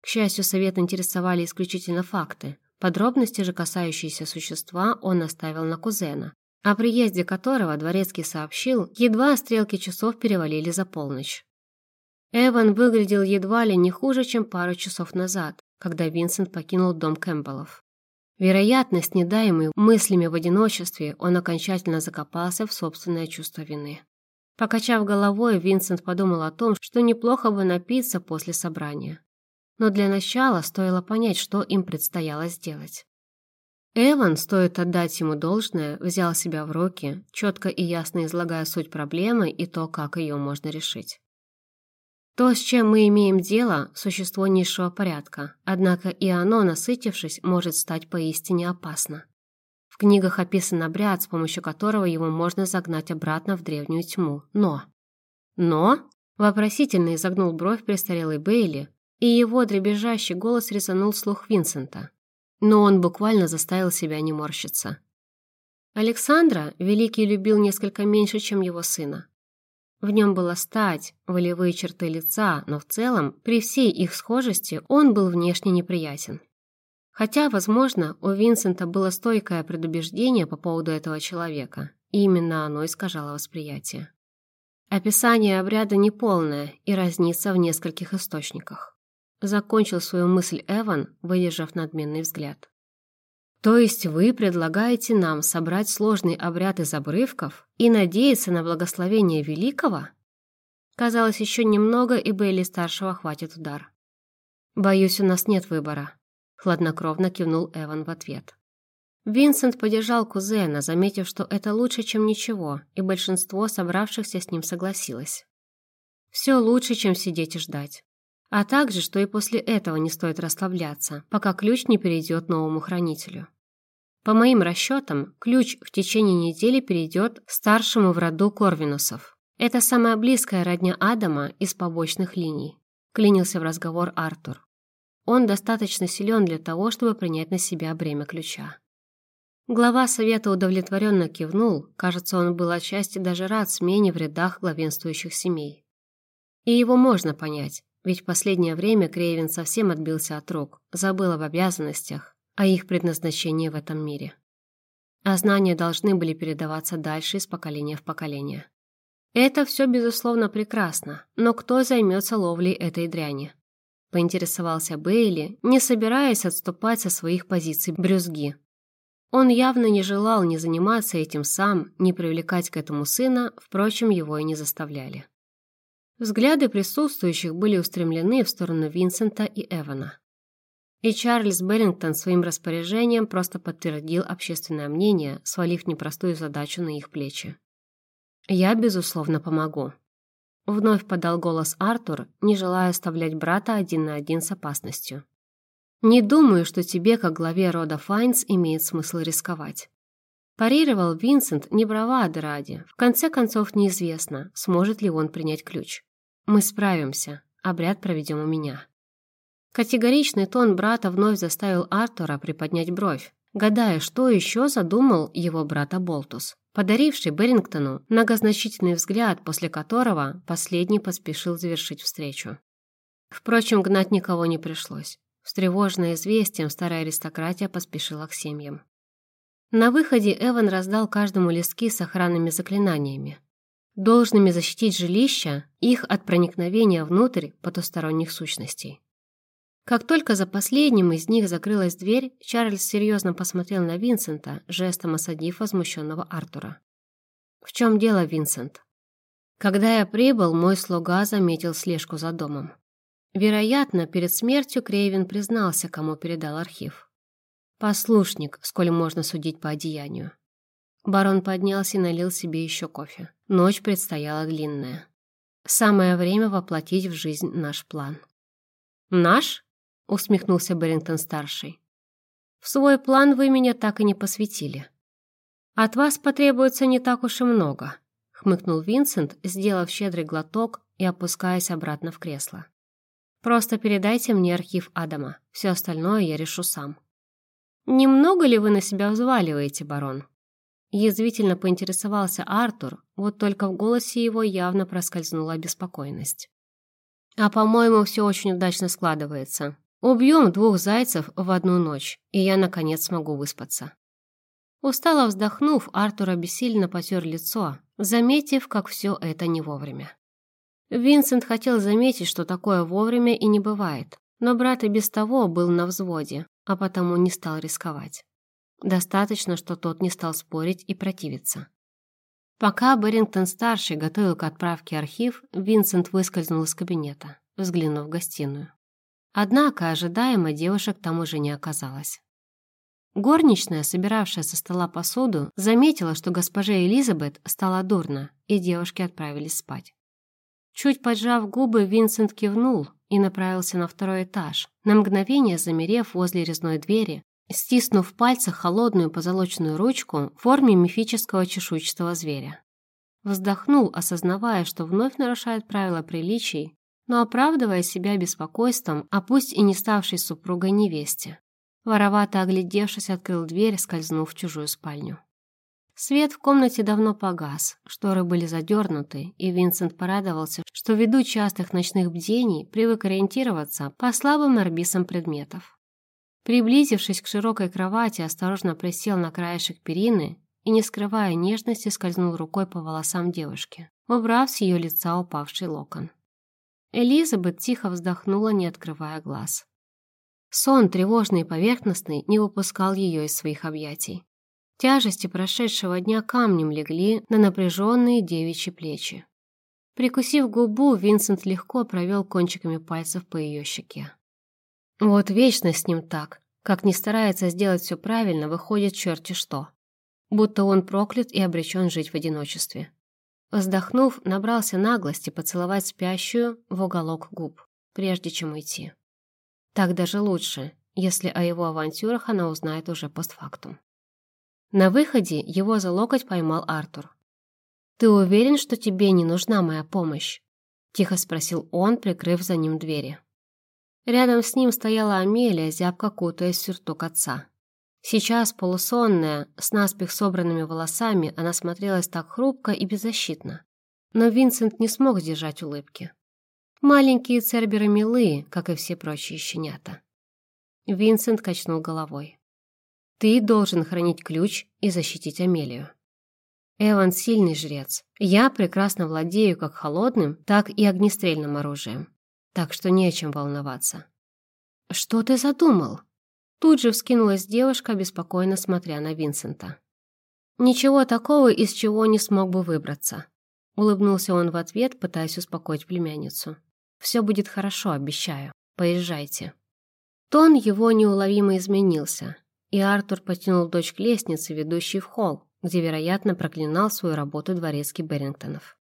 К счастью, совет интересовали исключительно факты. Подробности же, касающиеся существа, он оставил на кузена, о приезде которого дворецкий сообщил, едва стрелки часов перевалили за полночь. Эван выглядел едва ли не хуже, чем пару часов назад, когда Винсент покинул дом Кэмпбеллов. Вероятно, снедаемый мыслями в одиночестве, он окончательно закопался в собственное чувство вины. Покачав головой, Винсент подумал о том, что неплохо бы напиться после собрания но для начала стоило понять, что им предстояло сделать. Эван, стоит отдать ему должное, взял себя в руки, четко и ясно излагая суть проблемы и то, как ее можно решить. То, с чем мы имеем дело, существо низшего порядка, однако и оно, насытившись, может стать поистине опасно. В книгах описан обряд, с помощью которого его можно загнать обратно в древнюю тьму. Но... Но? Вопросительно изогнул бровь престарелый Бейли, и его дребезжащий голос резанул слух Винсента. Но он буквально заставил себя не морщиться. Александра Великий любил несколько меньше, чем его сына. В нем была стать, волевые черты лица, но в целом, при всей их схожести, он был внешне неприятен. Хотя, возможно, у Винсента было стойкое предубеждение по поводу этого человека, и именно оно искажало восприятие. Описание обряда неполное и разнится в нескольких источниках. Закончил свою мысль Эван, выдержав надменный взгляд. То есть вы предлагаете нам собрать сложный обряд из обрывков и надеяться на благословение великого? Казалось, еще немного, и Бейли-старшего хватит удар. «Боюсь, у нас нет выбора», — хладнокровно кивнул Эван в ответ. Винсент поддержал кузена, заметив, что это лучше, чем ничего, и большинство собравшихся с ним согласилось. Все лучше, чем сидеть и ждать. А также, что и после этого не стоит расслабляться, пока ключ не перейдет новому хранителю. По моим расчетам, ключ в течение недели перейдет старшему в роду Корвинусов. Это самая близкая родня Адама из побочных линий, клянился в разговор Артур. Он достаточно силен для того, чтобы принять на себя бремя ключа. Глава совета удовлетворенно кивнул, кажется, он был отчасти даже рад смене в рядах главенствующих семей. И его можно понять, ведь в последнее время Крейвен совсем отбился от рук, забыл об обязанностях, о их предназначении в этом мире. А знания должны были передаваться дальше из поколения в поколение. Это все, безусловно, прекрасно, но кто займется ловлей этой дряни? Поинтересовался Бейли, не собираясь отступать со своих позиций брюзги. Он явно не желал ни заниматься этим сам, ни привлекать к этому сына, впрочем, его и не заставляли. Взгляды присутствующих были устремлены в сторону Винсента и Эвана. И Чарльз Берингтон своим распоряжением просто подтвердил общественное мнение, свалив непростую задачу на их плечи. «Я, безусловно, помогу», — вновь подал голос Артур, не желая оставлять брата один на один с опасностью. Не думаю, что тебе, как главе рода Файнс, имеет смысл рисковать. Парировал Винсент не бравады ради. В конце концов, неизвестно, сможет ли он принять ключ. Мы справимся. Обряд проведем у меня. Категоричный тон брата вновь заставил Артура приподнять бровь, гадая, что еще задумал его брата Болтус, подаривший Берингтону многозначительный взгляд, после которого последний поспешил завершить встречу. Впрочем, гнать никого не пришлось. Встревоженная известием, старая аристократия поспешила к семьям. На выходе Эван раздал каждому листки с охранными заклинаниями, должными защитить жилища их от проникновения внутрь потусторонних сущностей. Как только за последним из них закрылась дверь, Чарльз серьезно посмотрел на Винсента, жестом осадив возмущенного Артура. «В чем дело, Винсент?» «Когда я прибыл, мой слуга заметил слежку за домом. Вероятно, перед смертью Крейвен признался, кому передал архив. Послушник, сколь можно судить по одеянию. Барон поднялся и налил себе еще кофе. Ночь предстояла длинная. Самое время воплотить в жизнь наш план. «Наш?» — усмехнулся Берингтон-старший. «В свой план вы меня так и не посвятили. От вас потребуется не так уж и много», — хмыкнул Винсент, сделав щедрый глоток и опускаясь обратно в кресло. Просто передайте мне архив Адама. Все остальное я решу сам». «Немного ли вы на себя взваливаете, барон?» Язвительно поинтересовался Артур, вот только в голосе его явно проскользнула обеспокоенность. «А, по-моему, все очень удачно складывается. Убьем двух зайцев в одну ночь, и я, наконец, смогу выспаться». Устало вздохнув, Артур обессильно потер лицо, заметив, как все это не вовремя. Винсент хотел заметить, что такое вовремя и не бывает, но брат и без того был на взводе, а потому не стал рисковать. Достаточно, что тот не стал спорить и противиться. Пока Берингтон-старший готовил к отправке архив, Винсент выскользнул из кабинета, взглянув в гостиную. Однако ожидаемо девушек там уже не оказалось. Горничная, собиравшая со стола посуду, заметила, что госпоже Элизабет стало дурно, и девушки отправились спать. Чуть поджав губы, Винсент кивнул и направился на второй этаж, на мгновение замерев возле резной двери, стиснув в пальцах холодную позолоченную ручку в форме мифического чешуйчатого зверя. Вздохнул, осознавая, что вновь нарушает правила приличий, но оправдывая себя беспокойством, а пусть и не ставшей супругой невесте. Воровато оглядевшись, открыл дверь, скользнув в чужую спальню. Свет в комнате давно погас, шторы были задернуты, и Винсент порадовался, что ввиду частых ночных бдений привык ориентироваться по слабым арбисам предметов. Приблизившись к широкой кровати, осторожно присел на краешек перины и, не скрывая нежности, скользнул рукой по волосам девушки, убрав с ее лица упавший локон. Элизабет тихо вздохнула, не открывая глаз. Сон, тревожный и поверхностный, не выпускал ее из своих объятий. Тяжести прошедшего дня камнем легли на напряженные девичьи плечи. Прикусив губу, Винсент легко провел кончиками пальцев по ее щеке. Вот вечно с ним так. Как не старается сделать все правильно, выходит черти что. Будто он проклят и обречен жить в одиночестве. Вздохнув, набрался наглости поцеловать спящую в уголок губ, прежде чем уйти. Так даже лучше, если о его авантюрах она узнает уже постфактум. На выходе его за локоть поймал Артур. «Ты уверен, что тебе не нужна моя помощь?» — тихо спросил он, прикрыв за ним двери. Рядом с ним стояла Амелия, зябко кутаясь в сюртук отца. Сейчас, полусонная, с наспех собранными волосами, она смотрелась так хрупко и беззащитно. Но Винсент не смог сдержать улыбки. Маленькие церберы милые, как и все прочие щенята. Винсент качнул головой. «Ты должен хранить ключ и защитить Амелию. Эван сильный жрец. Я прекрасно владею как холодным, так и огнестрельным оружием. Так что не о чем волноваться». «Что ты задумал?» Тут же вскинулась девушка, беспокойно смотря на Винсента. «Ничего такого, из чего не смог бы выбраться», — улыбнулся он в ответ, пытаясь успокоить племянницу. «Все будет хорошо, обещаю. Поезжайте». Тон его неуловимо изменился, и Артур потянул дочь к лестнице, ведущей в холл, где, вероятно, проклинал свою работу дворецкий Берингтонов.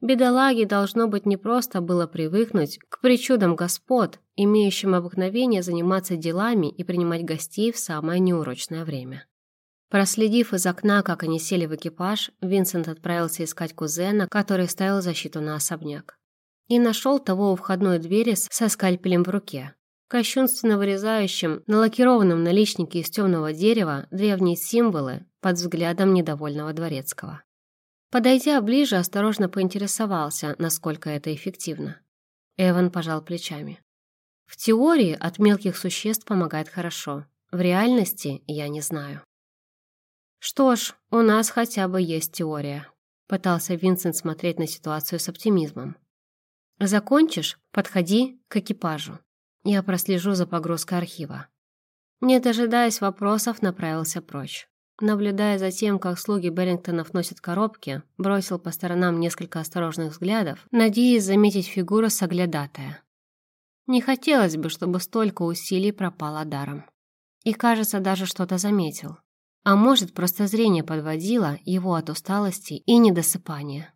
Бедолаге должно быть непросто было привыкнуть к причудам господ, имеющим обыкновение заниматься делами и принимать гостей в самое неурочное время. Проследив из окна, как они сели в экипаж, Винсент отправился искать кузена, который ставил защиту на особняк. И нашел того у входной двери со скальпелем в руке, кощунственно вырезающим на лакированном наличнике из темного дерева древние символы под взглядом недовольного дворецкого. Подойдя ближе, осторожно поинтересовался, насколько это эффективно. Эван пожал плечами. В теории от мелких существ помогает хорошо. В реальности я не знаю. Что ж, у нас хотя бы есть теория. Пытался Винсент смотреть на ситуацию с оптимизмом. Закончишь? Подходи к экипажу. Я прослежу за погрузкой архива. Не дожидаясь вопросов, направился прочь. Наблюдая за тем, как слуги Берингтонов носят коробки, бросил по сторонам несколько осторожных взглядов, надеясь заметить фигуру соглядатая. Не хотелось бы, чтобы столько усилий пропало даром. И, кажется, даже что-то заметил. А может, просто зрение подводило его от усталости и недосыпания.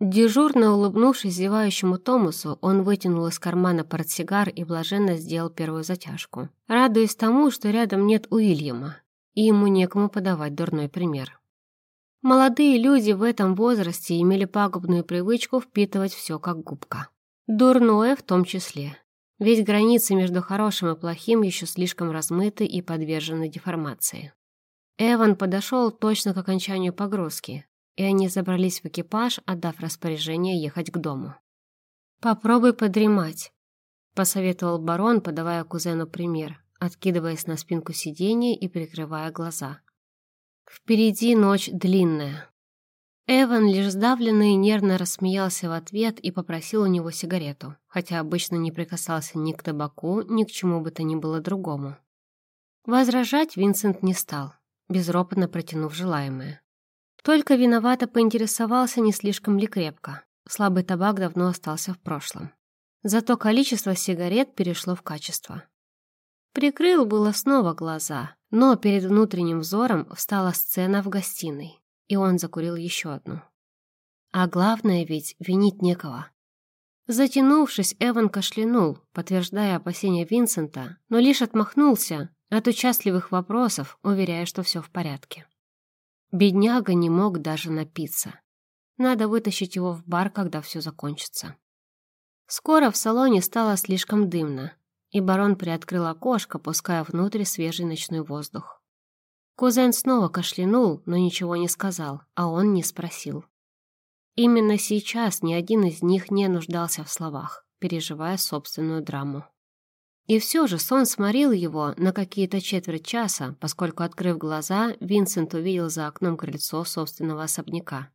Дежурно улыбнувшись зевающему Томасу, он вытянул из кармана портсигар и блаженно сделал первую затяжку, радуясь тому, что рядом нет Уильяма, и ему некому подавать дурной пример. Молодые люди в этом возрасте имели пагубную привычку впитывать все как губка. Дурное в том числе. Ведь границы между хорошим и плохим еще слишком размыты и подвержены деформации. Эван подошел точно к окончанию погрузки, и они забрались в экипаж, отдав распоряжение ехать к дому. «Попробуй подремать», — посоветовал барон, подавая кузену пример, откидываясь на спинку сиденья и прикрывая глаза. Впереди ночь длинная. Эван лишь сдавленно и нервно рассмеялся в ответ и попросил у него сигарету, хотя обычно не прикасался ни к табаку, ни к чему бы то ни было другому. Возражать Винсент не стал, безропотно протянув желаемое. Только виновато поинтересовался, не слишком ли крепко. Слабый табак давно остался в прошлом. Зато количество сигарет перешло в качество. Прикрыл было снова глаза, но перед внутренним взором встала сцена в гостиной, и он закурил еще одну. А главное ведь винить некого. Затянувшись, Эван кашлянул, подтверждая опасения Винсента, но лишь отмахнулся от участливых вопросов, уверяя, что все в порядке. Бедняга не мог даже напиться. Надо вытащить его в бар, когда все закончится. Скоро в салоне стало слишком дымно, и барон приоткрыл окошко, пуская внутрь свежий ночной воздух. Кузен снова кашлянул, но ничего не сказал, а он не спросил. Именно сейчас ни один из них не нуждался в словах, переживая собственную драму. И все же сон сморил его на какие-то четверть часа, поскольку, открыв глаза, Винсент увидел за окном крыльцо собственного особняка.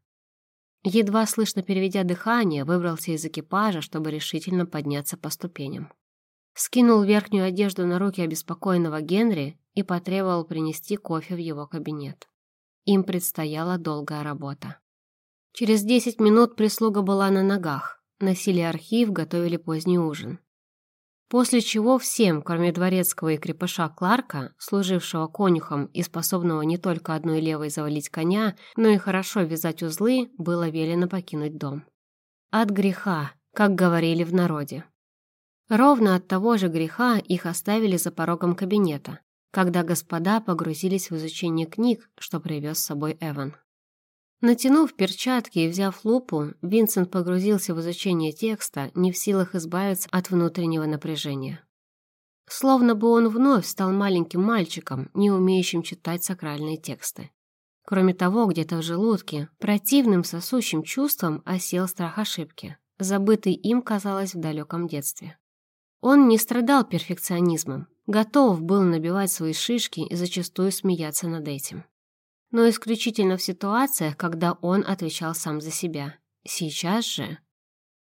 Едва слышно переведя дыхание, выбрался из экипажа, чтобы решительно подняться по ступеням скинул верхнюю одежду на руки обеспокоенного Генри и потребовал принести кофе в его кабинет. Им предстояла долгая работа. Через десять минут прислуга была на ногах, носили архив, готовили поздний ужин. После чего всем, кроме дворецкого и крепыша Кларка, служившего конюхом и способного не только одной левой завалить коня, но и хорошо вязать узлы, было велено покинуть дом. От греха, как говорили в народе. Ровно от того же греха их оставили за порогом кабинета, когда господа погрузились в изучение книг, что привез с собой Эван. Натянув перчатки и взяв лупу, Винсент погрузился в изучение текста, не в силах избавиться от внутреннего напряжения. Словно бы он вновь стал маленьким мальчиком, не умеющим читать сакральные тексты. Кроме того, где-то в желудке, противным сосущим чувством осел страх ошибки, забытый им, казалось, в далеком детстве. Он не страдал перфекционизмом, готов был набивать свои шишки и зачастую смеяться над этим но исключительно в ситуациях, когда он отвечал сам за себя. Сейчас же...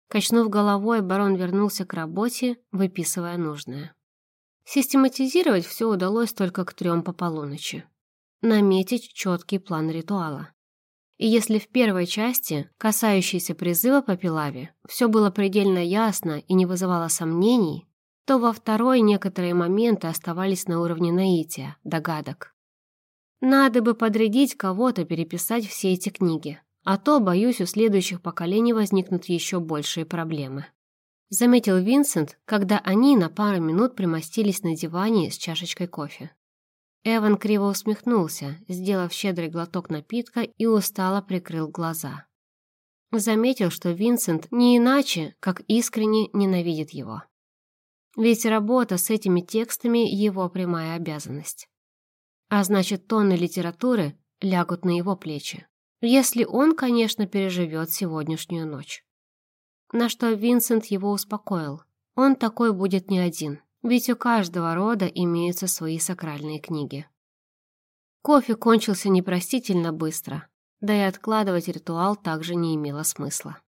Качнув головой, барон вернулся к работе, выписывая нужное. Систематизировать все удалось только к трем по полуночи. Наметить четкий план ритуала. И если в первой части, касающейся призыва по Пилаве, все было предельно ясно и не вызывало сомнений, то во второй некоторые моменты оставались на уровне наития, догадок. Надо бы подрядить кого-то переписать все эти книги, а то, боюсь, у следующих поколений возникнут еще большие проблемы. Заметил Винсент, когда они на пару минут примостились на диване с чашечкой кофе. Эван криво усмехнулся, сделав щедрый глоток напитка и устало прикрыл глаза. Заметил, что Винсент не иначе, как искренне ненавидит его. Ведь работа с этими текстами — его прямая обязанность. А значит, тонны литературы лягут на его плечи. Если он, конечно, переживет сегодняшнюю ночь. На что Винсент его успокоил. Он такой будет не один, ведь у каждого рода имеются свои сакральные книги. Кофе кончился непростительно быстро, да и откладывать ритуал также не имело смысла.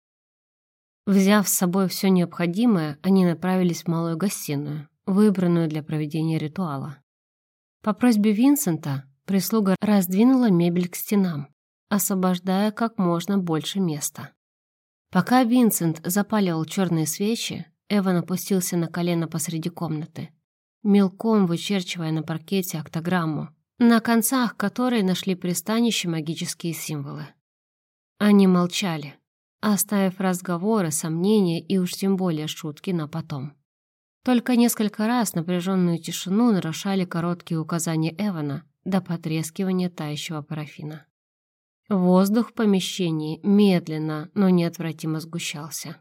Взяв с собой все необходимое, они направились в малую гостиную, выбранную для проведения ритуала. По просьбе Винсента прислуга раздвинула мебель к стенам, освобождая как можно больше места. Пока Винсент запаливал черные свечи, Эван опустился на колено посреди комнаты, мелком вычерчивая на паркете октограмму, на концах которой нашли пристанище магические символы. Они молчали, оставив разговоры, сомнения и уж тем более шутки на потом. Только несколько раз напряженную тишину нарушали короткие указания Эвана до потрескивания тающего парафина. Воздух в помещении медленно, но неотвратимо сгущался.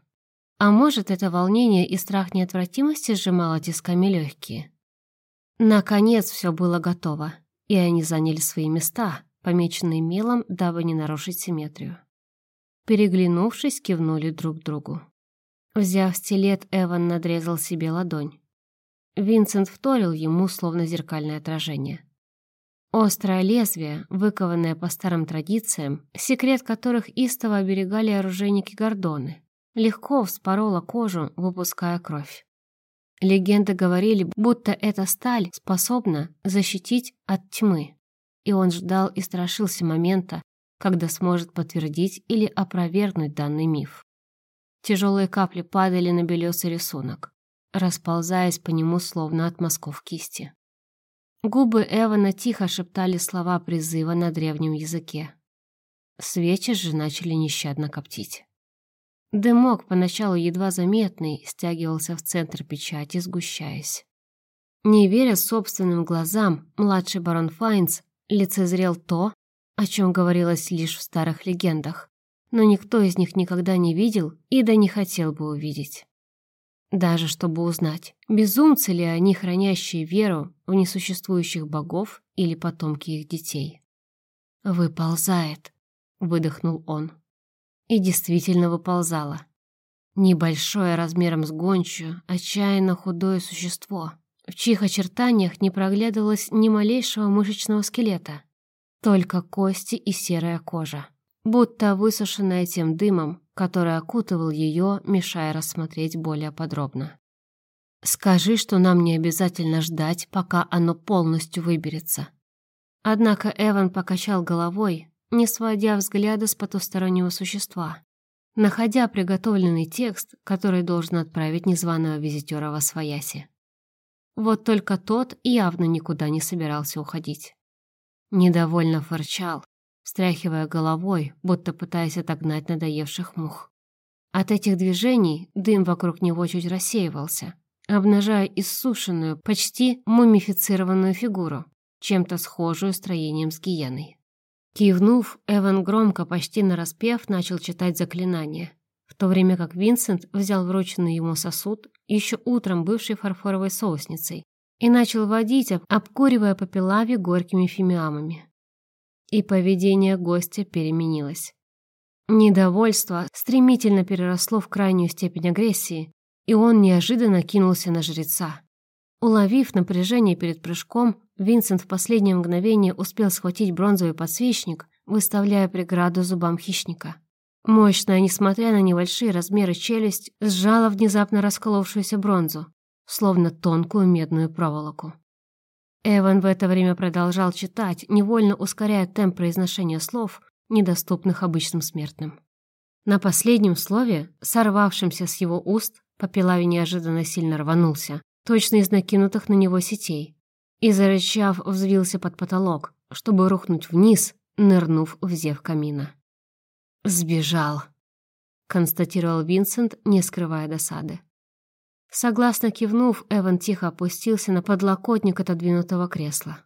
А может, это волнение и страх неотвратимости сжимало тисками легкие? Наконец все было готово, и они заняли свои места, помеченные мелом, дабы не нарушить симметрию. Переглянувшись, кивнули друг другу. Взяв стилет, Эван надрезал себе ладонь. Винсент вторил ему, словно зеркальное отражение. Острое лезвие, выкованное по старым традициям, секрет которых истово оберегали оружейники Гордоны, легко вспорола кожу, выпуская кровь. Легенды говорили, будто эта сталь способна защитить от тьмы, и он ждал и страшился момента, когда сможет подтвердить или опровергнуть данный миф. Тяжелые капли падали на белесый рисунок, расползаясь по нему словно от мазков кисти. Губы Эвана тихо шептали слова призыва на древнем языке. Свечи же начали нещадно коптить. Дымок, поначалу едва заметный, стягивался в центр печати, сгущаясь. Не веря собственным глазам, младший барон Файнс лицезрел то, о чем говорилось лишь в старых легендах но никто из них никогда не видел и да не хотел бы увидеть. Даже чтобы узнать, безумцы ли они, хранящие веру в несуществующих богов или потомки их детей. «Выползает», — выдохнул он. И действительно выползало. Небольшое размером с гончую, отчаянно худое существо, в чьих очертаниях не проглядывалось ни малейшего мышечного скелета, только кости и серая кожа будто высушенная тем дымом, который окутывал ее, мешая рассмотреть более подробно. «Скажи, что нам не обязательно ждать, пока оно полностью выберется». Однако Эван покачал головой, не сводя взгляда с потустороннего существа, находя приготовленный текст, который должен отправить незваного визитера во свояси. Вот только тот явно никуда не собирался уходить. Недовольно фырчал, встряхивая головой, будто пытаясь отогнать надоевших мух. От этих движений дым вокруг него чуть рассеивался, обнажая иссушенную, почти мумифицированную фигуру, чем-то схожую строением с гиеной. Кивнув, Эван громко, почти нараспев, начал читать заклинание, в то время как Винсент взял врученный ему сосуд, еще утром бывший фарфоровой соусницей, и начал водить, обкуривая по пилаве горькими фимиамами. И поведение гостя переменилось. Недовольство стремительно переросло в крайнюю степень агрессии, и он неожиданно кинулся на жреца. Уловив напряжение перед прыжком, Винсент в последнее мгновение успел схватить бронзовый подсвечник, выставляя преграду зубам хищника. Мощная, несмотря на небольшие размеры челюсть, сжала внезапно расколовшуюся бронзу, словно тонкую медную проволоку. Эван в это время продолжал читать, невольно ускоряя темп произношения слов, недоступных обычным смертным. На последнем слове, сорвавшемся с его уст, Попелави неожиданно сильно рванулся, точно из накинутых на него сетей, и, зарычав, взвился под потолок, чтобы рухнуть вниз, нырнув в зев камина. «Сбежал», — констатировал Винсент, не скрывая досады. Согласно кивнув, Эван тихо опустился на подлокотник отодвинутого кресла.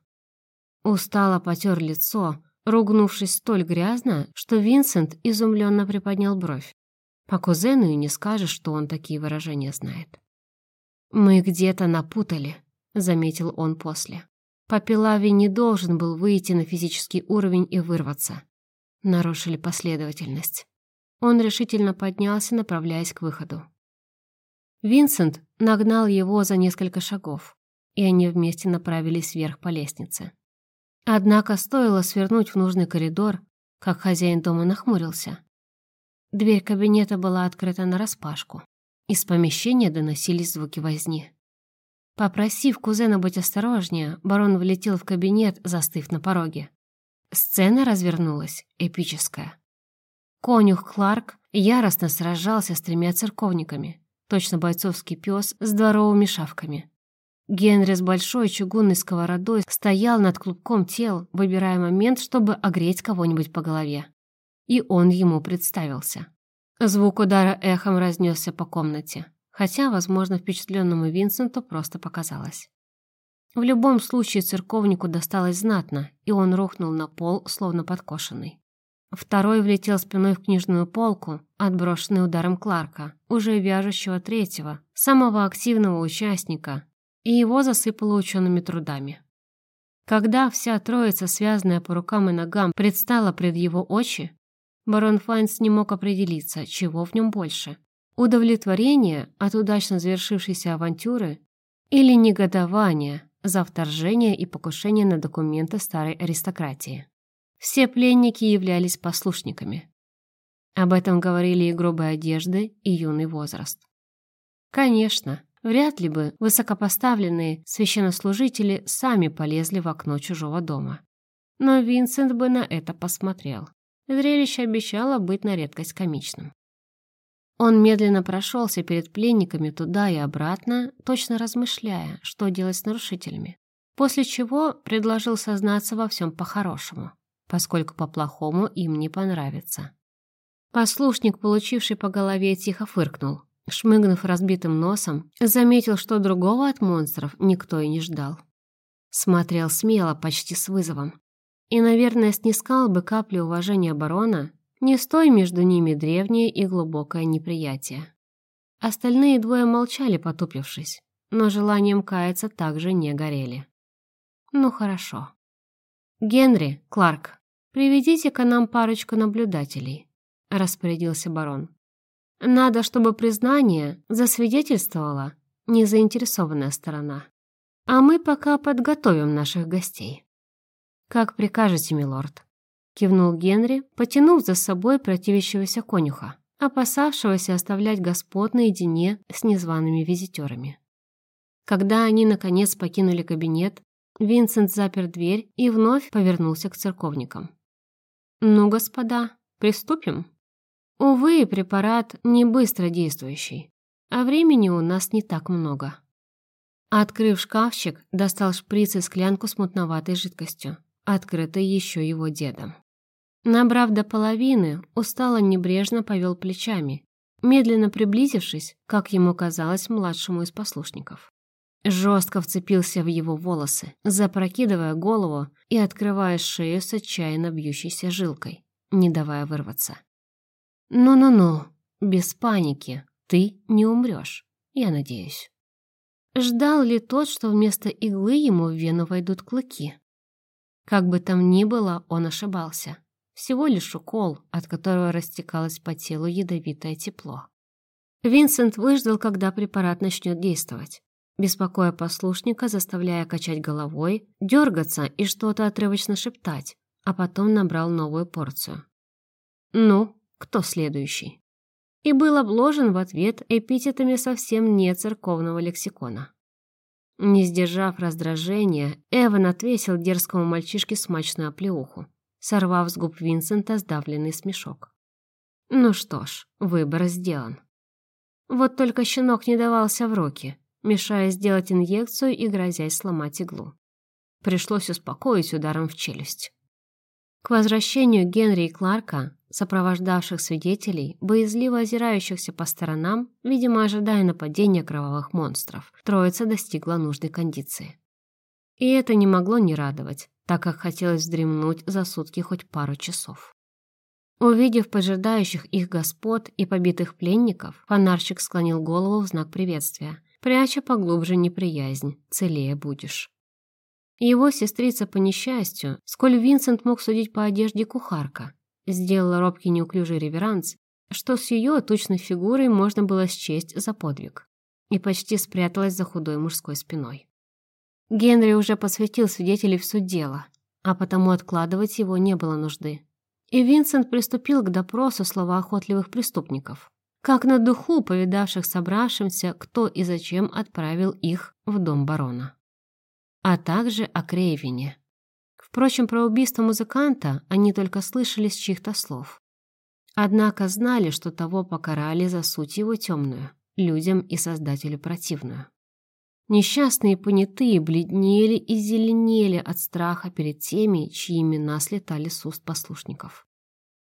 Устало потер лицо, ругнувшись столь грязно, что Винсент изумленно приподнял бровь. По кузену и не скажешь, что он такие выражения знает. «Мы где-то напутали», — заметил он после. Папилави не должен был выйти на физический уровень и вырваться. Нарушили последовательность. Он решительно поднялся, направляясь к выходу. Винсент нагнал его за несколько шагов, и они вместе направились вверх по лестнице. Однако стоило свернуть в нужный коридор, как хозяин дома нахмурился. Дверь кабинета была открыта нараспашку. Из помещения доносились звуки возни. Попросив кузена быть осторожнее, барон влетел в кабинет, застыв на пороге. Сцена развернулась, эпическая. Конюх Кларк яростно сражался с тремя церковниками, точно бойцовский пес с дворовыми шавками. Генри с большой чугунной сковородой стоял над клубком тел, выбирая момент, чтобы огреть кого-нибудь по голове и он ему представился. Звук удара эхом разнесся по комнате, хотя, возможно, впечатленному Винсенту просто показалось. В любом случае церковнику досталось знатно, и он рухнул на пол, словно подкошенный. Второй влетел спиной в книжную полку, отброшенный ударом Кларка, уже вяжущего третьего, самого активного участника, и его засыпало учеными трудами. Когда вся троица, связанная по рукам и ногам, предстала пред его очи, Барон Файнс не мог определиться, чего в нем больше. Удовлетворение от удачно завершившейся авантюры или негодование за вторжение и покушение на документы старой аристократии. Все пленники являлись послушниками. Об этом говорили и грубые одежды, и юный возраст. Конечно, вряд ли бы высокопоставленные священнослужители сами полезли в окно чужого дома. Но Винсент бы на это посмотрел. Зрелище обещало быть на редкость комичным. Он медленно прошелся перед пленниками туда и обратно, точно размышляя, что делать с нарушителями, после чего предложил сознаться во всем по-хорошему, поскольку по-плохому им не понравится. Послушник, получивший по голове, тихо фыркнул. Шмыгнув разбитым носом, заметил, что другого от монстров никто и не ждал. Смотрел смело, почти с вызовом и, наверное, снискал бы капли уважения барона, не стой между ними древнее и глубокое неприятие. Остальные двое молчали, потупившись, но желанием каяться также не горели. Ну хорошо. «Генри, Кларк, приведите к нам парочку наблюдателей», — распорядился барон. «Надо, чтобы признание засвидетельствовала незаинтересованная сторона. А мы пока подготовим наших гостей». «Как прикажете, милорд», — кивнул Генри, потянув за собой противящегося конюха, опасавшегося оставлять господ наедине с незваными визитерами. Когда они, наконец, покинули кабинет, Винсент запер дверь и вновь повернулся к церковникам. «Ну, господа, приступим?» Увы, препарат не быстро действующий, а времени у нас не так много. Открыв шкафчик, достал шприц и склянку с мутноватой жидкостью, открытой еще его дедом. Набрав до половины, устало небрежно повел плечами, медленно приблизившись, как ему казалось, младшему из послушников. Жестко вцепился в его волосы, запрокидывая голову и открывая шею с отчаянно бьющейся жилкой, не давая вырваться. «Ну-ну-ну, без паники, ты не умрешь, я надеюсь». Ждал ли тот, что вместо иглы ему в вену войдут клыки? Как бы там ни было, он ошибался. Всего лишь укол, от которого растекалось по телу ядовитое тепло. Винсент выждал, когда препарат начнет действовать, беспокоя послушника, заставляя качать головой, дергаться и что-то отрывочно шептать, а потом набрал новую порцию. «Ну, кто следующий?» И был обложен в ответ эпитетами совсем не церковного лексикона. Не сдержав раздражения, Эван отвесил дерзкому мальчишке смачную оплеуху, сорвав с губ Винсента сдавленный смешок. Ну что ж, выбор сделан. Вот только щенок не давался в руки, мешая сделать инъекцию и грозясь сломать иглу. Пришлось успокоить ударом в челюсть. К возвращению Генри и Кларка сопровождавших свидетелей, боязливо озирающихся по сторонам, видимо, ожидая нападения кровавых монстров, троица достигла нужной кондиции. И это не могло не радовать, так как хотелось вздремнуть за сутки хоть пару часов. Увидев поджидающих их господ и побитых пленников, фонарщик склонил голову в знак приветствия, пряча поглубже неприязнь, целее будешь. Его сестрица по несчастью, сколь Винсент мог судить по одежде кухарка, Сделала робкий неуклюжий реверанс, что с ее точной фигурой можно было счесть за подвиг, и почти спряталась за худой мужской спиной. Генри уже посвятил свидетелей в суть дела, а потому откладывать его не было нужды. И Винсент приступил к допросу словоохотливых преступников, как на духу повидавших собравшимся, кто и зачем отправил их в дом барона. А также о Крейвине, Впрочем, про убийство музыканта они только слышали с чьих-то слов. Однако знали, что того покарали за суть его темную, людям и создателю противную. Несчастные понятые бледнели и зеленели от страха перед теми, чьи имена слетали с уст послушников.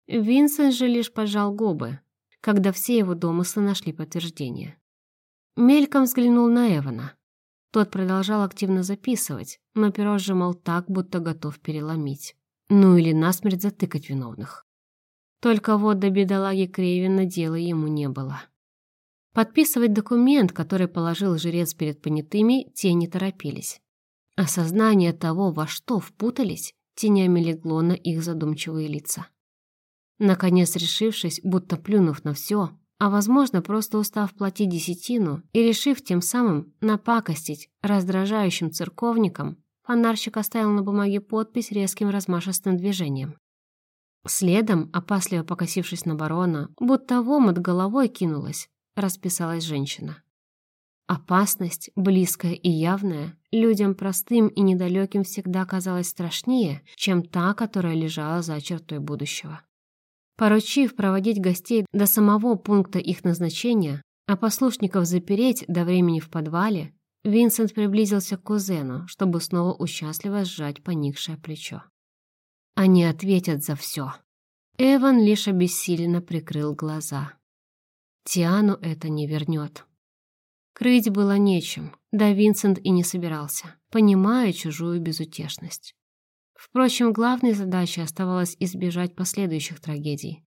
Винсент же лишь пожал губы, когда все его домыслы нашли подтверждение. Мельком взглянул на Эвана. Тот продолжал активно записывать, но перо сжимал так, будто готов переломить. Ну или насмерть затыкать виновных. Только вот до бедолаги Крейвина дела ему не было. Подписывать документ, который положил жрец перед понятыми, те не торопились. Осознание того, во что впутались, тенями легло на их задумчивые лица. Наконец решившись, будто плюнув на все, а, возможно, просто устав платить десятину и решив тем самым напакостить раздражающим церковникам, фонарщик оставил на бумаге подпись резким размашистым движением. Следом, опасливо покосившись на барона, будто в омут головой кинулась, расписалась женщина. Опасность, близкая и явная, людям простым и недалеким всегда казалась страшнее, чем та, которая лежала за чертой будущего. Поручив проводить гостей до самого пункта их назначения, а послушников запереть до времени в подвале, Винсент приблизился к кузену, чтобы снова участливо сжать поникшее плечо. Они ответят за все. Эван лишь обессиленно прикрыл глаза. Тиану это не вернет. Крыть было нечем, да Винсент и не собирался, понимая чужую безутешность. Впрочем, главной задачей оставалось избежать последующих трагедий.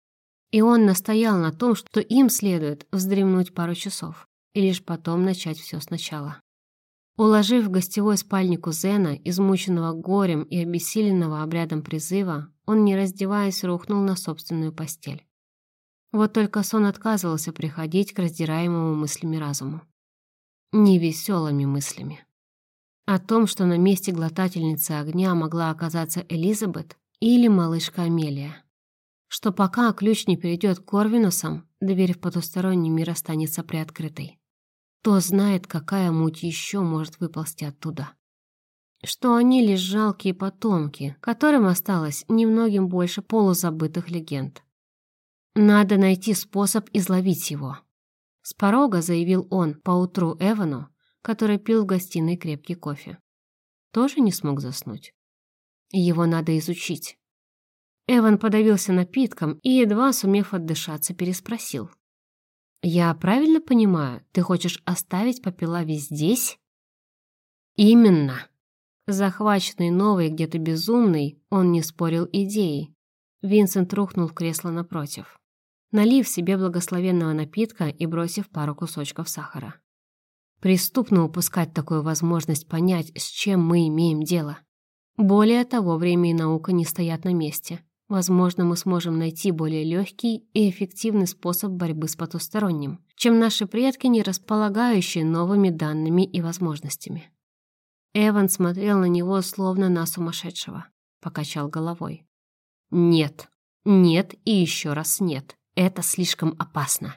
И он настоял на том, что им следует вздремнуть пару часов и лишь потом начать все сначала. Уложив в гостевой спальне кузена, измученного горем и обессиленного обрядом призыва, он, не раздеваясь, рухнул на собственную постель. Вот только сон отказывался приходить к раздираемому мыслями разуму. Невеселыми мыслями. О том, что на месте глотательницы огня могла оказаться Элизабет или малышка Амелия. Что пока ключ не перейдет к Корвинусам, дверь в потусторонний мир останется приоткрытой. Кто знает, какая муть еще может выползти оттуда. что они лишь жалкие потомки, которым осталось немногим больше полузабытых легенд. Надо найти способ изловить его. С порога заявил он поутру Эвану, который пил в гостиной крепкий кофе. Тоже не смог заснуть. Его надо изучить. Эван подавился напитком и, едва сумев отдышаться, переспросил. «Я правильно понимаю, ты хочешь оставить Попелави здесь?» «Именно!» Захваченный новый, где-то безумный, он не спорил идеей. Винсент рухнул в кресло напротив, налив себе благословенного напитка и бросив пару кусочков сахара. Преступно упускать такую возможность понять, с чем мы имеем дело. Более того, время и наука не стоят на месте. Возможно, мы сможем найти более легкий и эффективный способ борьбы с потусторонним, чем наши предки, не располагающие новыми данными и возможностями. Эван смотрел на него словно на сумасшедшего. Покачал головой. «Нет, нет и еще раз нет. Это слишком опасно.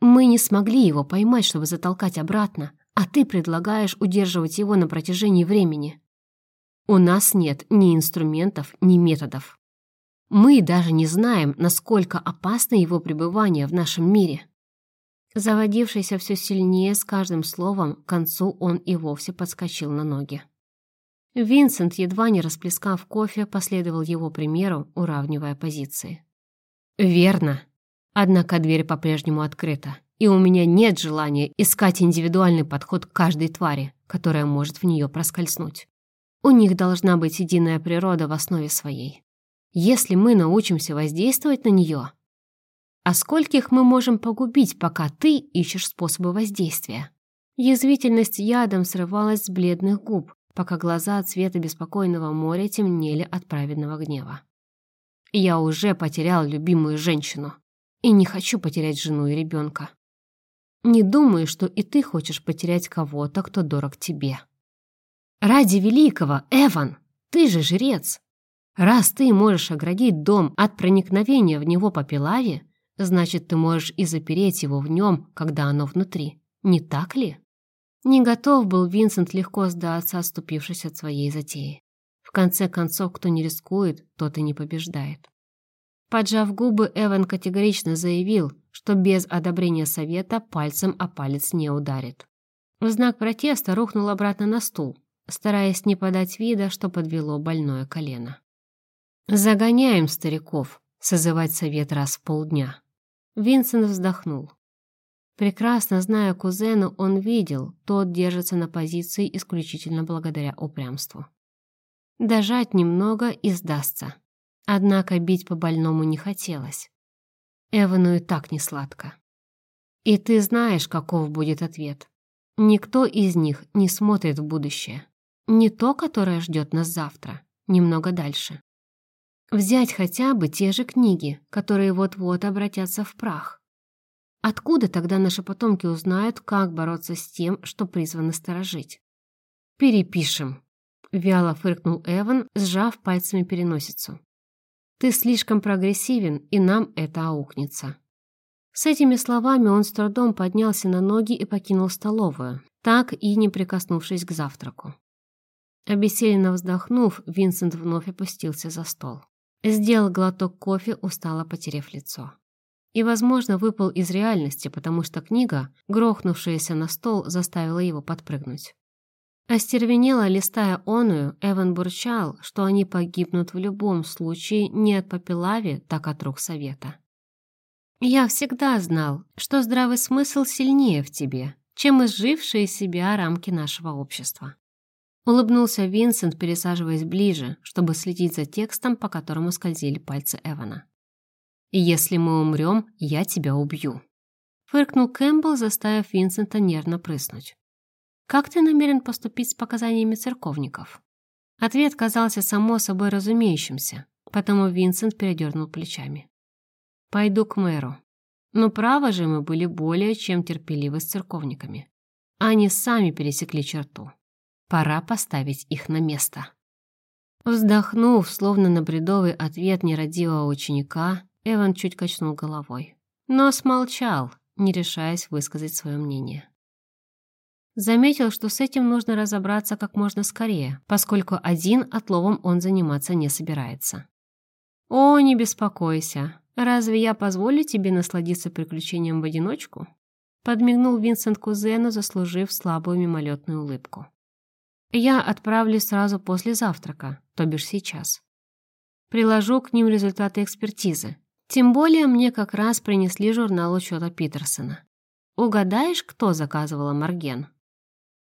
Мы не смогли его поймать, чтобы затолкать обратно, а ты предлагаешь удерживать его на протяжении времени. У нас нет ни инструментов, ни методов. Мы даже не знаем, насколько опасно его пребывание в нашем мире. Заводившийся все сильнее с каждым словом, к концу он и вовсе подскочил на ноги. Винсент, едва не расплескав кофе, последовал его примеру, уравнивая позиции. «Верно. Однако дверь по-прежнему открыта, и у меня нет желания искать индивидуальный подход к каждой твари, которая может в нее проскользнуть. У них должна быть единая природа в основе своей если мы научимся воздействовать на нее? А скольких мы можем погубить, пока ты ищешь способы воздействия? Язвительность ядом срывалась с бледных губ, пока глаза цвета беспокойного моря темнели от праведного гнева. Я уже потерял любимую женщину и не хочу потерять жену и ребенка. Не думаю, что и ты хочешь потерять кого-то, кто дорог тебе. Ради великого, Эван, ты же жрец. Раз ты можешь оградить дом от проникновения в него по пилаве, значит, ты можешь и запереть его в нем, когда оно внутри. Не так ли? Не готов был Винсент легко сдаться, отступившись от своей затеи. В конце концов, кто не рискует, тот и не побеждает. Поджав губы, Эван категорично заявил, что без одобрения совета пальцем о палец не ударит. В знак протеста рухнул обратно на стул, стараясь не подать вида, что подвело больное колено. «Загоняем стариков», — созывать совет раз в полдня. Винсент вздохнул. Прекрасно зная кузена, он видел, тот держится на позиции исключительно благодаря упрямству. Дожать немного и сдастся. Однако бить по больному не хотелось. Эвану и так не сладко. И ты знаешь, каков будет ответ. Никто из них не смотрит в будущее. Не то, которое ждет нас завтра, немного дальше. Взять хотя бы те же книги, которые вот-вот обратятся в прах. Откуда тогда наши потомки узнают, как бороться с тем, что призваны сторожить? «Перепишем», — вяло фыркнул Эван, сжав пальцами переносицу. «Ты слишком прогрессивен, и нам это аукнется». С этими словами он с трудом поднялся на ноги и покинул столовую, так и не прикоснувшись к завтраку. Обессиленно вздохнув, Винсент вновь опустился за стол. Сделал глоток кофе, устало потеряв лицо. И, возможно, выпал из реальности, потому что книга, грохнувшаяся на стол, заставила его подпрыгнуть. Остервенело листая оную, Эван бурчал, что они погибнут в любом случае не от попелави, так от рук совета. «Я всегда знал, что здравый смысл сильнее в тебе, чем изжившие себя рамки нашего общества. Улыбнулся Винсент, пересаживаясь ближе, чтобы следить за текстом, по которому скользили пальцы Эвана. «Если мы умрем, я тебя убью», — фыркнул Кэмпбелл, заставив Винсента нервно прыснуть. «Как ты намерен поступить с показаниями церковников?» Ответ казался само собой разумеющимся, потому Винсент передернул плечами. «Пойду к мэру. Но право же мы были более чем терпеливы с церковниками. Они сами пересекли черту. Пора поставить их на место. Вздохнув, словно на бредовый ответ нерадивого ученика, Эван чуть качнул головой. Но смолчал, не решаясь высказать свое мнение. Заметил, что с этим нужно разобраться как можно скорее, поскольку один отловом он заниматься не собирается. «О, не беспокойся. Разве я позволю тебе насладиться приключением в одиночку?» Подмигнул Винсент кузену, заслужив слабую мимолетную улыбку. «Я отправлюсь сразу после завтрака, то бишь сейчас. Приложу к ним результаты экспертизы. Тем более мне как раз принесли журнал учета Питерсона. Угадаешь, кто заказывала Марген?»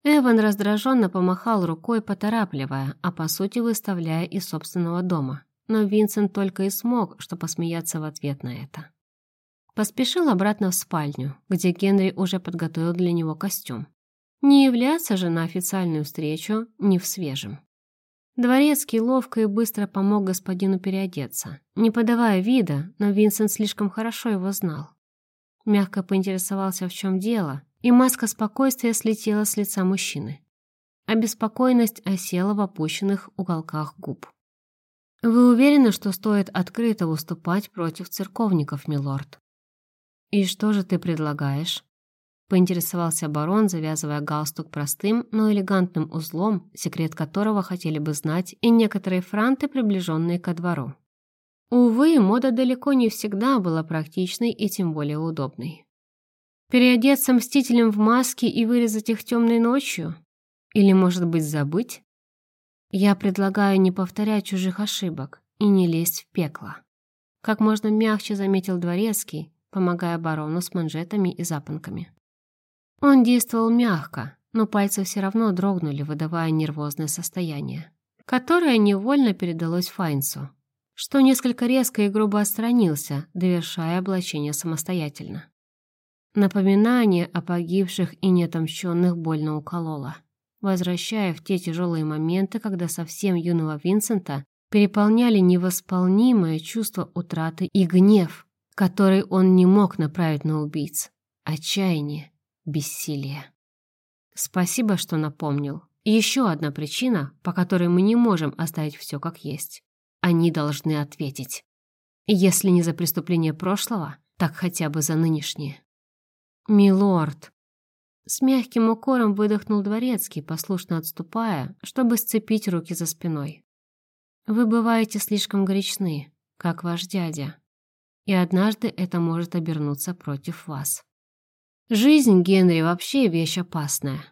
Эван раздраженно помахал рукой, поторапливая, а по сути выставляя из собственного дома. Но Винсент только и смог, что посмеяться в ответ на это. Поспешил обратно в спальню, где Генри уже подготовил для него костюм. Не являться же на официальную встречу не в свежем. Дворецкий ловко и быстро помог господину переодеться, не подавая вида, но Винсент слишком хорошо его знал. Мягко поинтересовался, в чем дело, и маска спокойствия слетела с лица мужчины. Обеспокоенность осела в опущенных уголках губ. «Вы уверены, что стоит открыто выступать против церковников, милорд?» «И что же ты предлагаешь?» Поинтересовался барон, завязывая галстук простым, но элегантным узлом, секрет которого хотели бы знать и некоторые франты, приближенные ко двору. Увы, мода далеко не всегда была практичной и тем более удобной. Переодеться мстителем в маске и вырезать их темной ночью? Или, может быть, забыть? Я предлагаю не повторять чужих ошибок и не лезть в пекло. Как можно мягче заметил Дворецкий, помогая барону с манжетами и запонками. Он действовал мягко, но пальцы все равно дрогнули, выдавая нервозное состояние, которое невольно передалось Файнсу, что несколько резко и грубо отстранился, довершая облачение самостоятельно. Напоминание о погибших и неотомщенных больно укололо, возвращая в те тяжелые моменты, когда совсем юного Винсента переполняли невосполнимое чувство утраты и гнев, который он не мог направить на убийц, отчаяние, бессилие. Спасибо, что напомнил. еще одна причина, по которой мы не можем оставить все как есть. Они должны ответить. Если не за преступление прошлого, так хотя бы за нынешнее. «Милорд!» С мягким укором выдохнул дворецкий, послушно отступая, чтобы сцепить руки за спиной. «Вы бываете слишком горячны, как ваш дядя, и однажды это может обернуться против вас. Жизнь Генри вообще вещь опасная.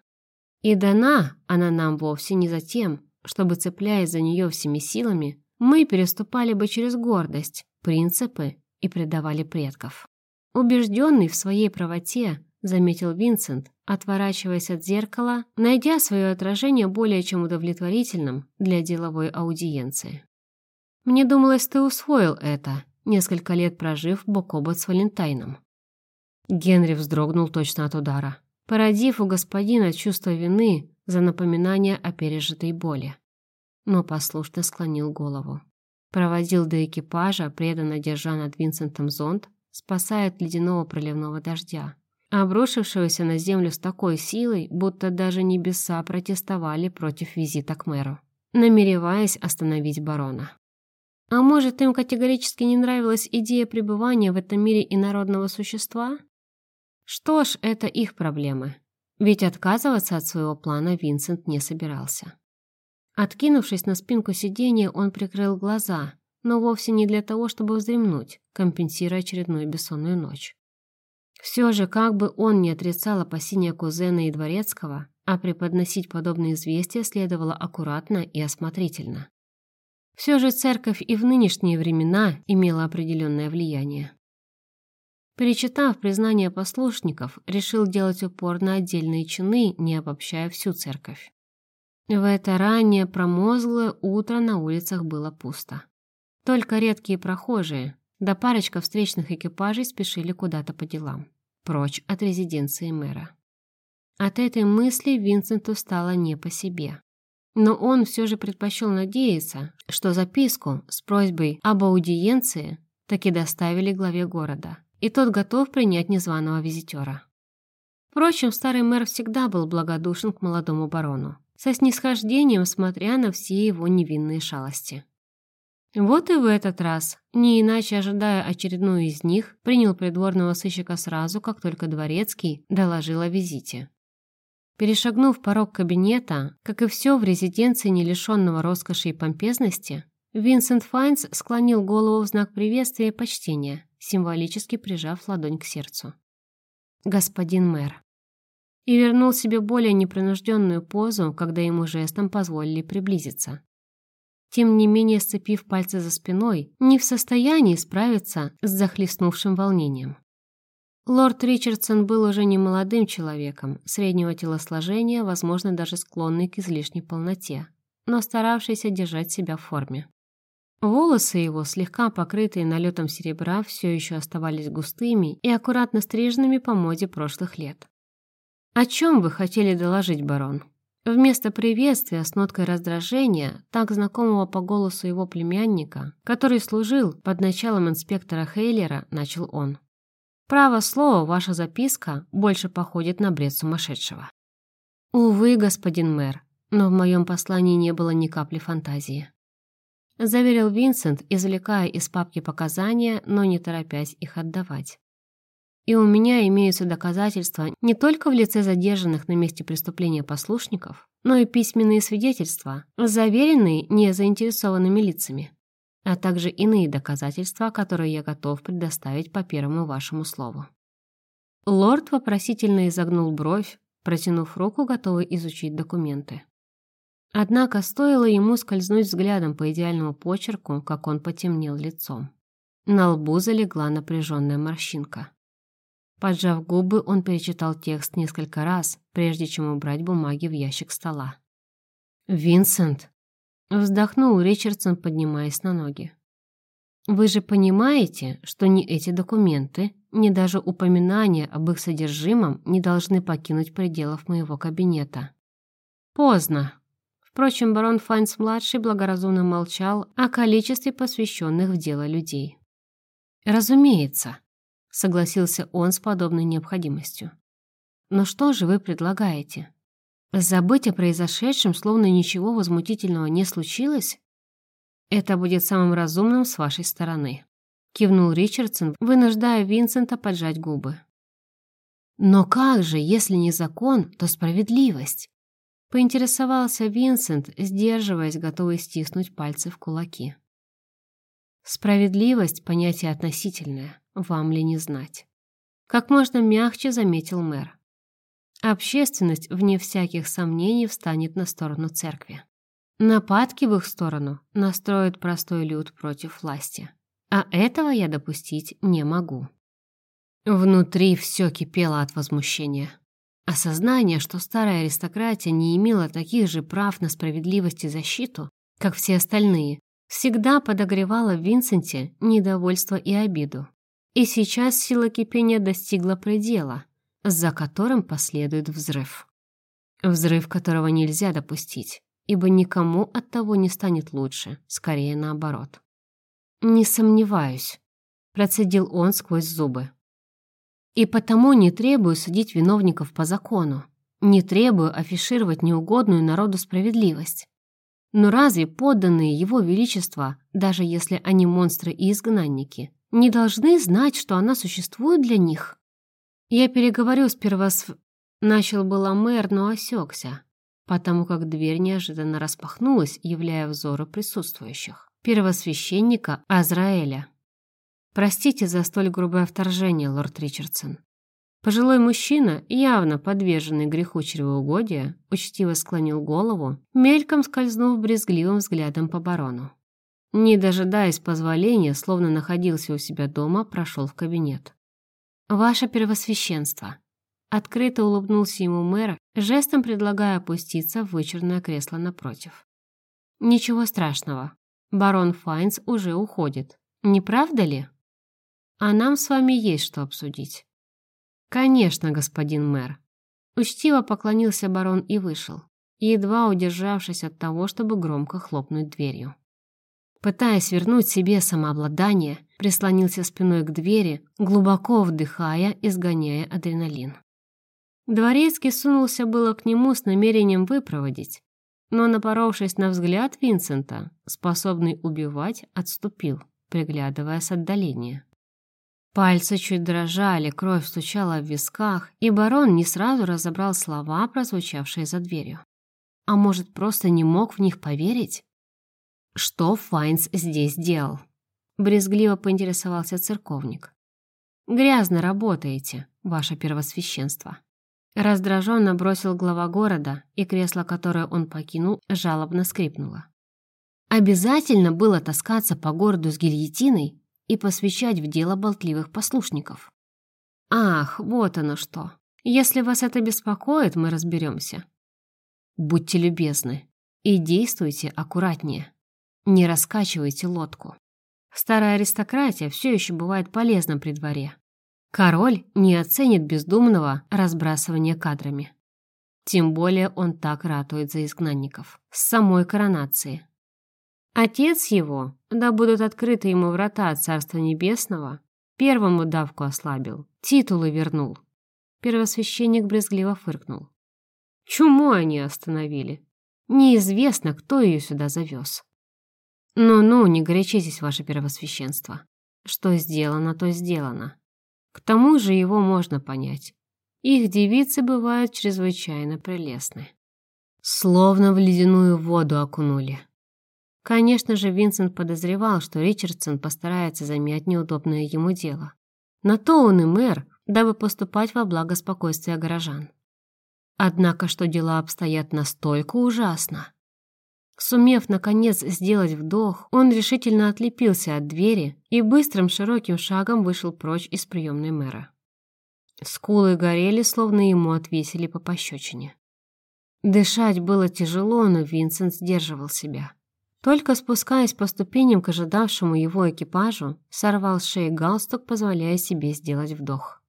И дана она нам вовсе не за тем, чтобы, цепляясь за нее всеми силами, мы переступали бы через гордость, принципы и предавали предков. Убежденный в своей правоте, заметил Винсент, отворачиваясь от зеркала, найдя свое отражение более чем удовлетворительным для деловой аудиенции. «Мне думалось, ты усвоил это, несколько лет прожив бок о бок с Валентайном». Генри вздрогнул точно от удара, породив у господина чувство вины за напоминание о пережитой боли. Но послушно склонил голову. Проводил до экипажа, преданно держа над Винсентом зонт, спасая от ледяного проливного дождя, обрушившегося на землю с такой силой, будто даже небеса протестовали против визита к мэру, намереваясь остановить барона. А может, им категорически не нравилась идея пребывания в этом мире инородного существа? Что ж, это их проблемы, ведь отказываться от своего плана Винсент не собирался. Откинувшись на спинку сиденья, он прикрыл глаза, но вовсе не для того, чтобы вздремнуть, компенсируя очередную бессонную ночь. Все же, как бы он ни отрицал опасения кузена и дворецкого, а преподносить подобные известия следовало аккуратно и осмотрительно. Все же церковь и в нынешние времена имела определенное влияние. Перечитав признание послушников, решил делать упор на отдельные чины, не обобщая всю церковь. В это раннее промозглое утро на улицах было пусто. Только редкие прохожие, да парочка встречных экипажей спешили куда-то по делам, прочь от резиденции мэра. От этой мысли Винсенту стало не по себе. Но он все же предпочел надеяться, что записку с просьбой об аудиенции таки доставили главе города, и тот готов принять незваного визитера. Впрочем, старый мэр всегда был благодушен к молодому барону, со снисхождением смотря на все его невинные шалости. Вот и в этот раз, не иначе ожидая очередную из них, принял придворного сыщика сразу, как только Дворецкий доложил о визите. Перешагнув порог кабинета, как и все в резиденции не лишенного роскоши и помпезности, Винсент Файнс склонил голову в знак приветствия и почтения, символически прижав ладонь к сердцу. «Господин мэр». И вернул себе более непринужденную позу, когда ему жестом позволили приблизиться. Тем не менее, сцепив пальцы за спиной, не в состоянии справиться с захлестнувшим волнением. Лорд Ричардсон был уже не молодым человеком, среднего телосложения, возможно, даже склонный к излишней полноте, но старавшийся держать себя в форме. Волосы его, слегка покрытые налетом серебра, все еще оставались густыми и аккуратно стриженными по моде прошлых лет. «О чем вы хотели доложить, барон?» Вместо приветствия с ноткой раздражения, так знакомого по голосу его племянника, который служил под началом инспектора Хейлера, начал он. Право слово, ваша записка больше походит на бред сумасшедшего. Увы, господин мэр, но в моем послании не было ни капли фантазии. Заверил Винсент, извлекая из папки показания, но не торопясь их отдавать. И у меня имеются доказательства не только в лице задержанных на месте преступления послушников, но и письменные свидетельства, заверенные незаинтересованными лицами а также иные доказательства, которые я готов предоставить по первому вашему слову». Лорд вопросительно изогнул бровь, протянув руку, готовый изучить документы. Однако стоило ему скользнуть взглядом по идеальному почерку, как он потемнел лицом. На лбу залегла напряженная морщинка. Поджав губы, он перечитал текст несколько раз, прежде чем убрать бумаги в ящик стола. «Винсент!» Вздохнул Ричардсон, поднимаясь на ноги. «Вы же понимаете, что ни эти документы, ни даже упоминания об их содержимом не должны покинуть пределов моего кабинета?» «Поздно». Впрочем, барон Файнс-младший благоразумно молчал о количестве посвященных в дело людей. «Разумеется», — согласился он с подобной необходимостью. «Но что же вы предлагаете?» Забыть о произошедшем, словно ничего возмутительного не случилось? Это будет самым разумным с вашей стороны, кивнул Ричардсон, вынуждая Винсента поджать губы. Но как же, если не закон, то справедливость? Поинтересовался Винсент, сдерживаясь, готовый стиснуть пальцы в кулаки. Справедливость — понятие относительное, вам ли не знать. Как можно мягче заметил мэр. Общественность, вне всяких сомнений, встанет на сторону церкви. Нападки в их сторону настроит простой люд против власти. А этого я допустить не могу. Внутри все кипело от возмущения. Осознание, что старая аристократия не имела таких же прав на справедливость и защиту, как все остальные, всегда подогревало в Винсенте недовольство и обиду. И сейчас сила кипения достигла предела, за которым последует взрыв. Взрыв, которого нельзя допустить, ибо никому от того не станет лучше, скорее наоборот. «Не сомневаюсь», — процедил он сквозь зубы. «И потому не требую судить виновников по закону, не требую афишировать неугодную народу справедливость. Но разве подданные его величества, даже если они монстры и изгнанники, не должны знать, что она существует для них?» «Я переговорю сперва с...» Начал было мэр, но осекся, потому как дверь неожиданно распахнулась, являя взору присутствующих. Первосвященника Азраэля. «Простите за столь грубое вторжение, лорд Ричардсон». Пожилой мужчина, явно подверженный греху чревоугодия, учтиво склонил голову, мельком скользнув брезгливым взглядом по барону. Не дожидаясь позволения, словно находился у себя дома, прошел в кабинет. «Ваше Первосвященство!» Открыто улыбнулся ему мэр, жестом предлагая опуститься в вычурное кресло напротив. «Ничего страшного. Барон Файнс уже уходит. Не правда ли? А нам с вами есть что обсудить». «Конечно, господин мэр». Учтиво поклонился барон и вышел, едва удержавшись от того, чтобы громко хлопнуть дверью. Пытаясь вернуть себе самообладание, прислонился спиной к двери, глубоко вдыхая и сгоняя адреналин. Дворецкий сунулся было к нему с намерением выпроводить, но, напоровшись на взгляд Винсента, способный убивать, отступил, приглядывая с отдаления. Пальцы чуть дрожали, кровь стучала в висках, и барон не сразу разобрал слова, прозвучавшие за дверью. А может, просто не мог в них поверить? Что Файнс здесь делал? Брезгливо поинтересовался церковник. «Грязно работаете, ваше первосвященство». Раздраженно бросил глава города, и кресло, которое он покинул, жалобно скрипнуло. Обязательно было таскаться по городу с гильотиной и посвящать в дело болтливых послушников. Ах, вот оно что. Если вас это беспокоит, мы разберемся. Будьте любезны и действуйте аккуратнее. Не раскачивайте лодку. Старая аристократия все еще бывает полезна при дворе. Король не оценит бездумного разбрасывания кадрами. Тем более он так ратует за изгнанников. С самой коронации. Отец его, да будут открыты ему врата Царства Небесного, первому давку ослабил, титулы вернул. Первосвященник брезгливо фыркнул. Чуму они остановили. Неизвестно, кто ее сюда завез. Ну-ну, не горячитесь, ваше первосвященство. Что сделано, то сделано. К тому же его можно понять. Их девицы бывают чрезвычайно прелестны. Словно в ледяную воду окунули. Конечно же, Винсент подозревал, что Ричардсон постарается замять неудобное ему дело. На то он и мэр, дабы поступать во благо спокойствия горожан. Однако, что дела обстоят настолько ужасно. Сумев, наконец, сделать вдох, он решительно отлепился от двери и быстрым широким шагом вышел прочь из приемной мэра. Скулы горели, словно ему отвесили по пощечине. Дышать было тяжело, но Винсент сдерживал себя. Только спускаясь по ступеням к ожидавшему его экипажу, сорвал с шеи галстук, позволяя себе сделать вдох.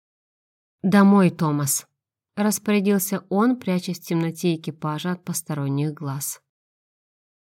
«Домой, Томас!» — распорядился он, прячась в темноте экипажа от посторонних глаз.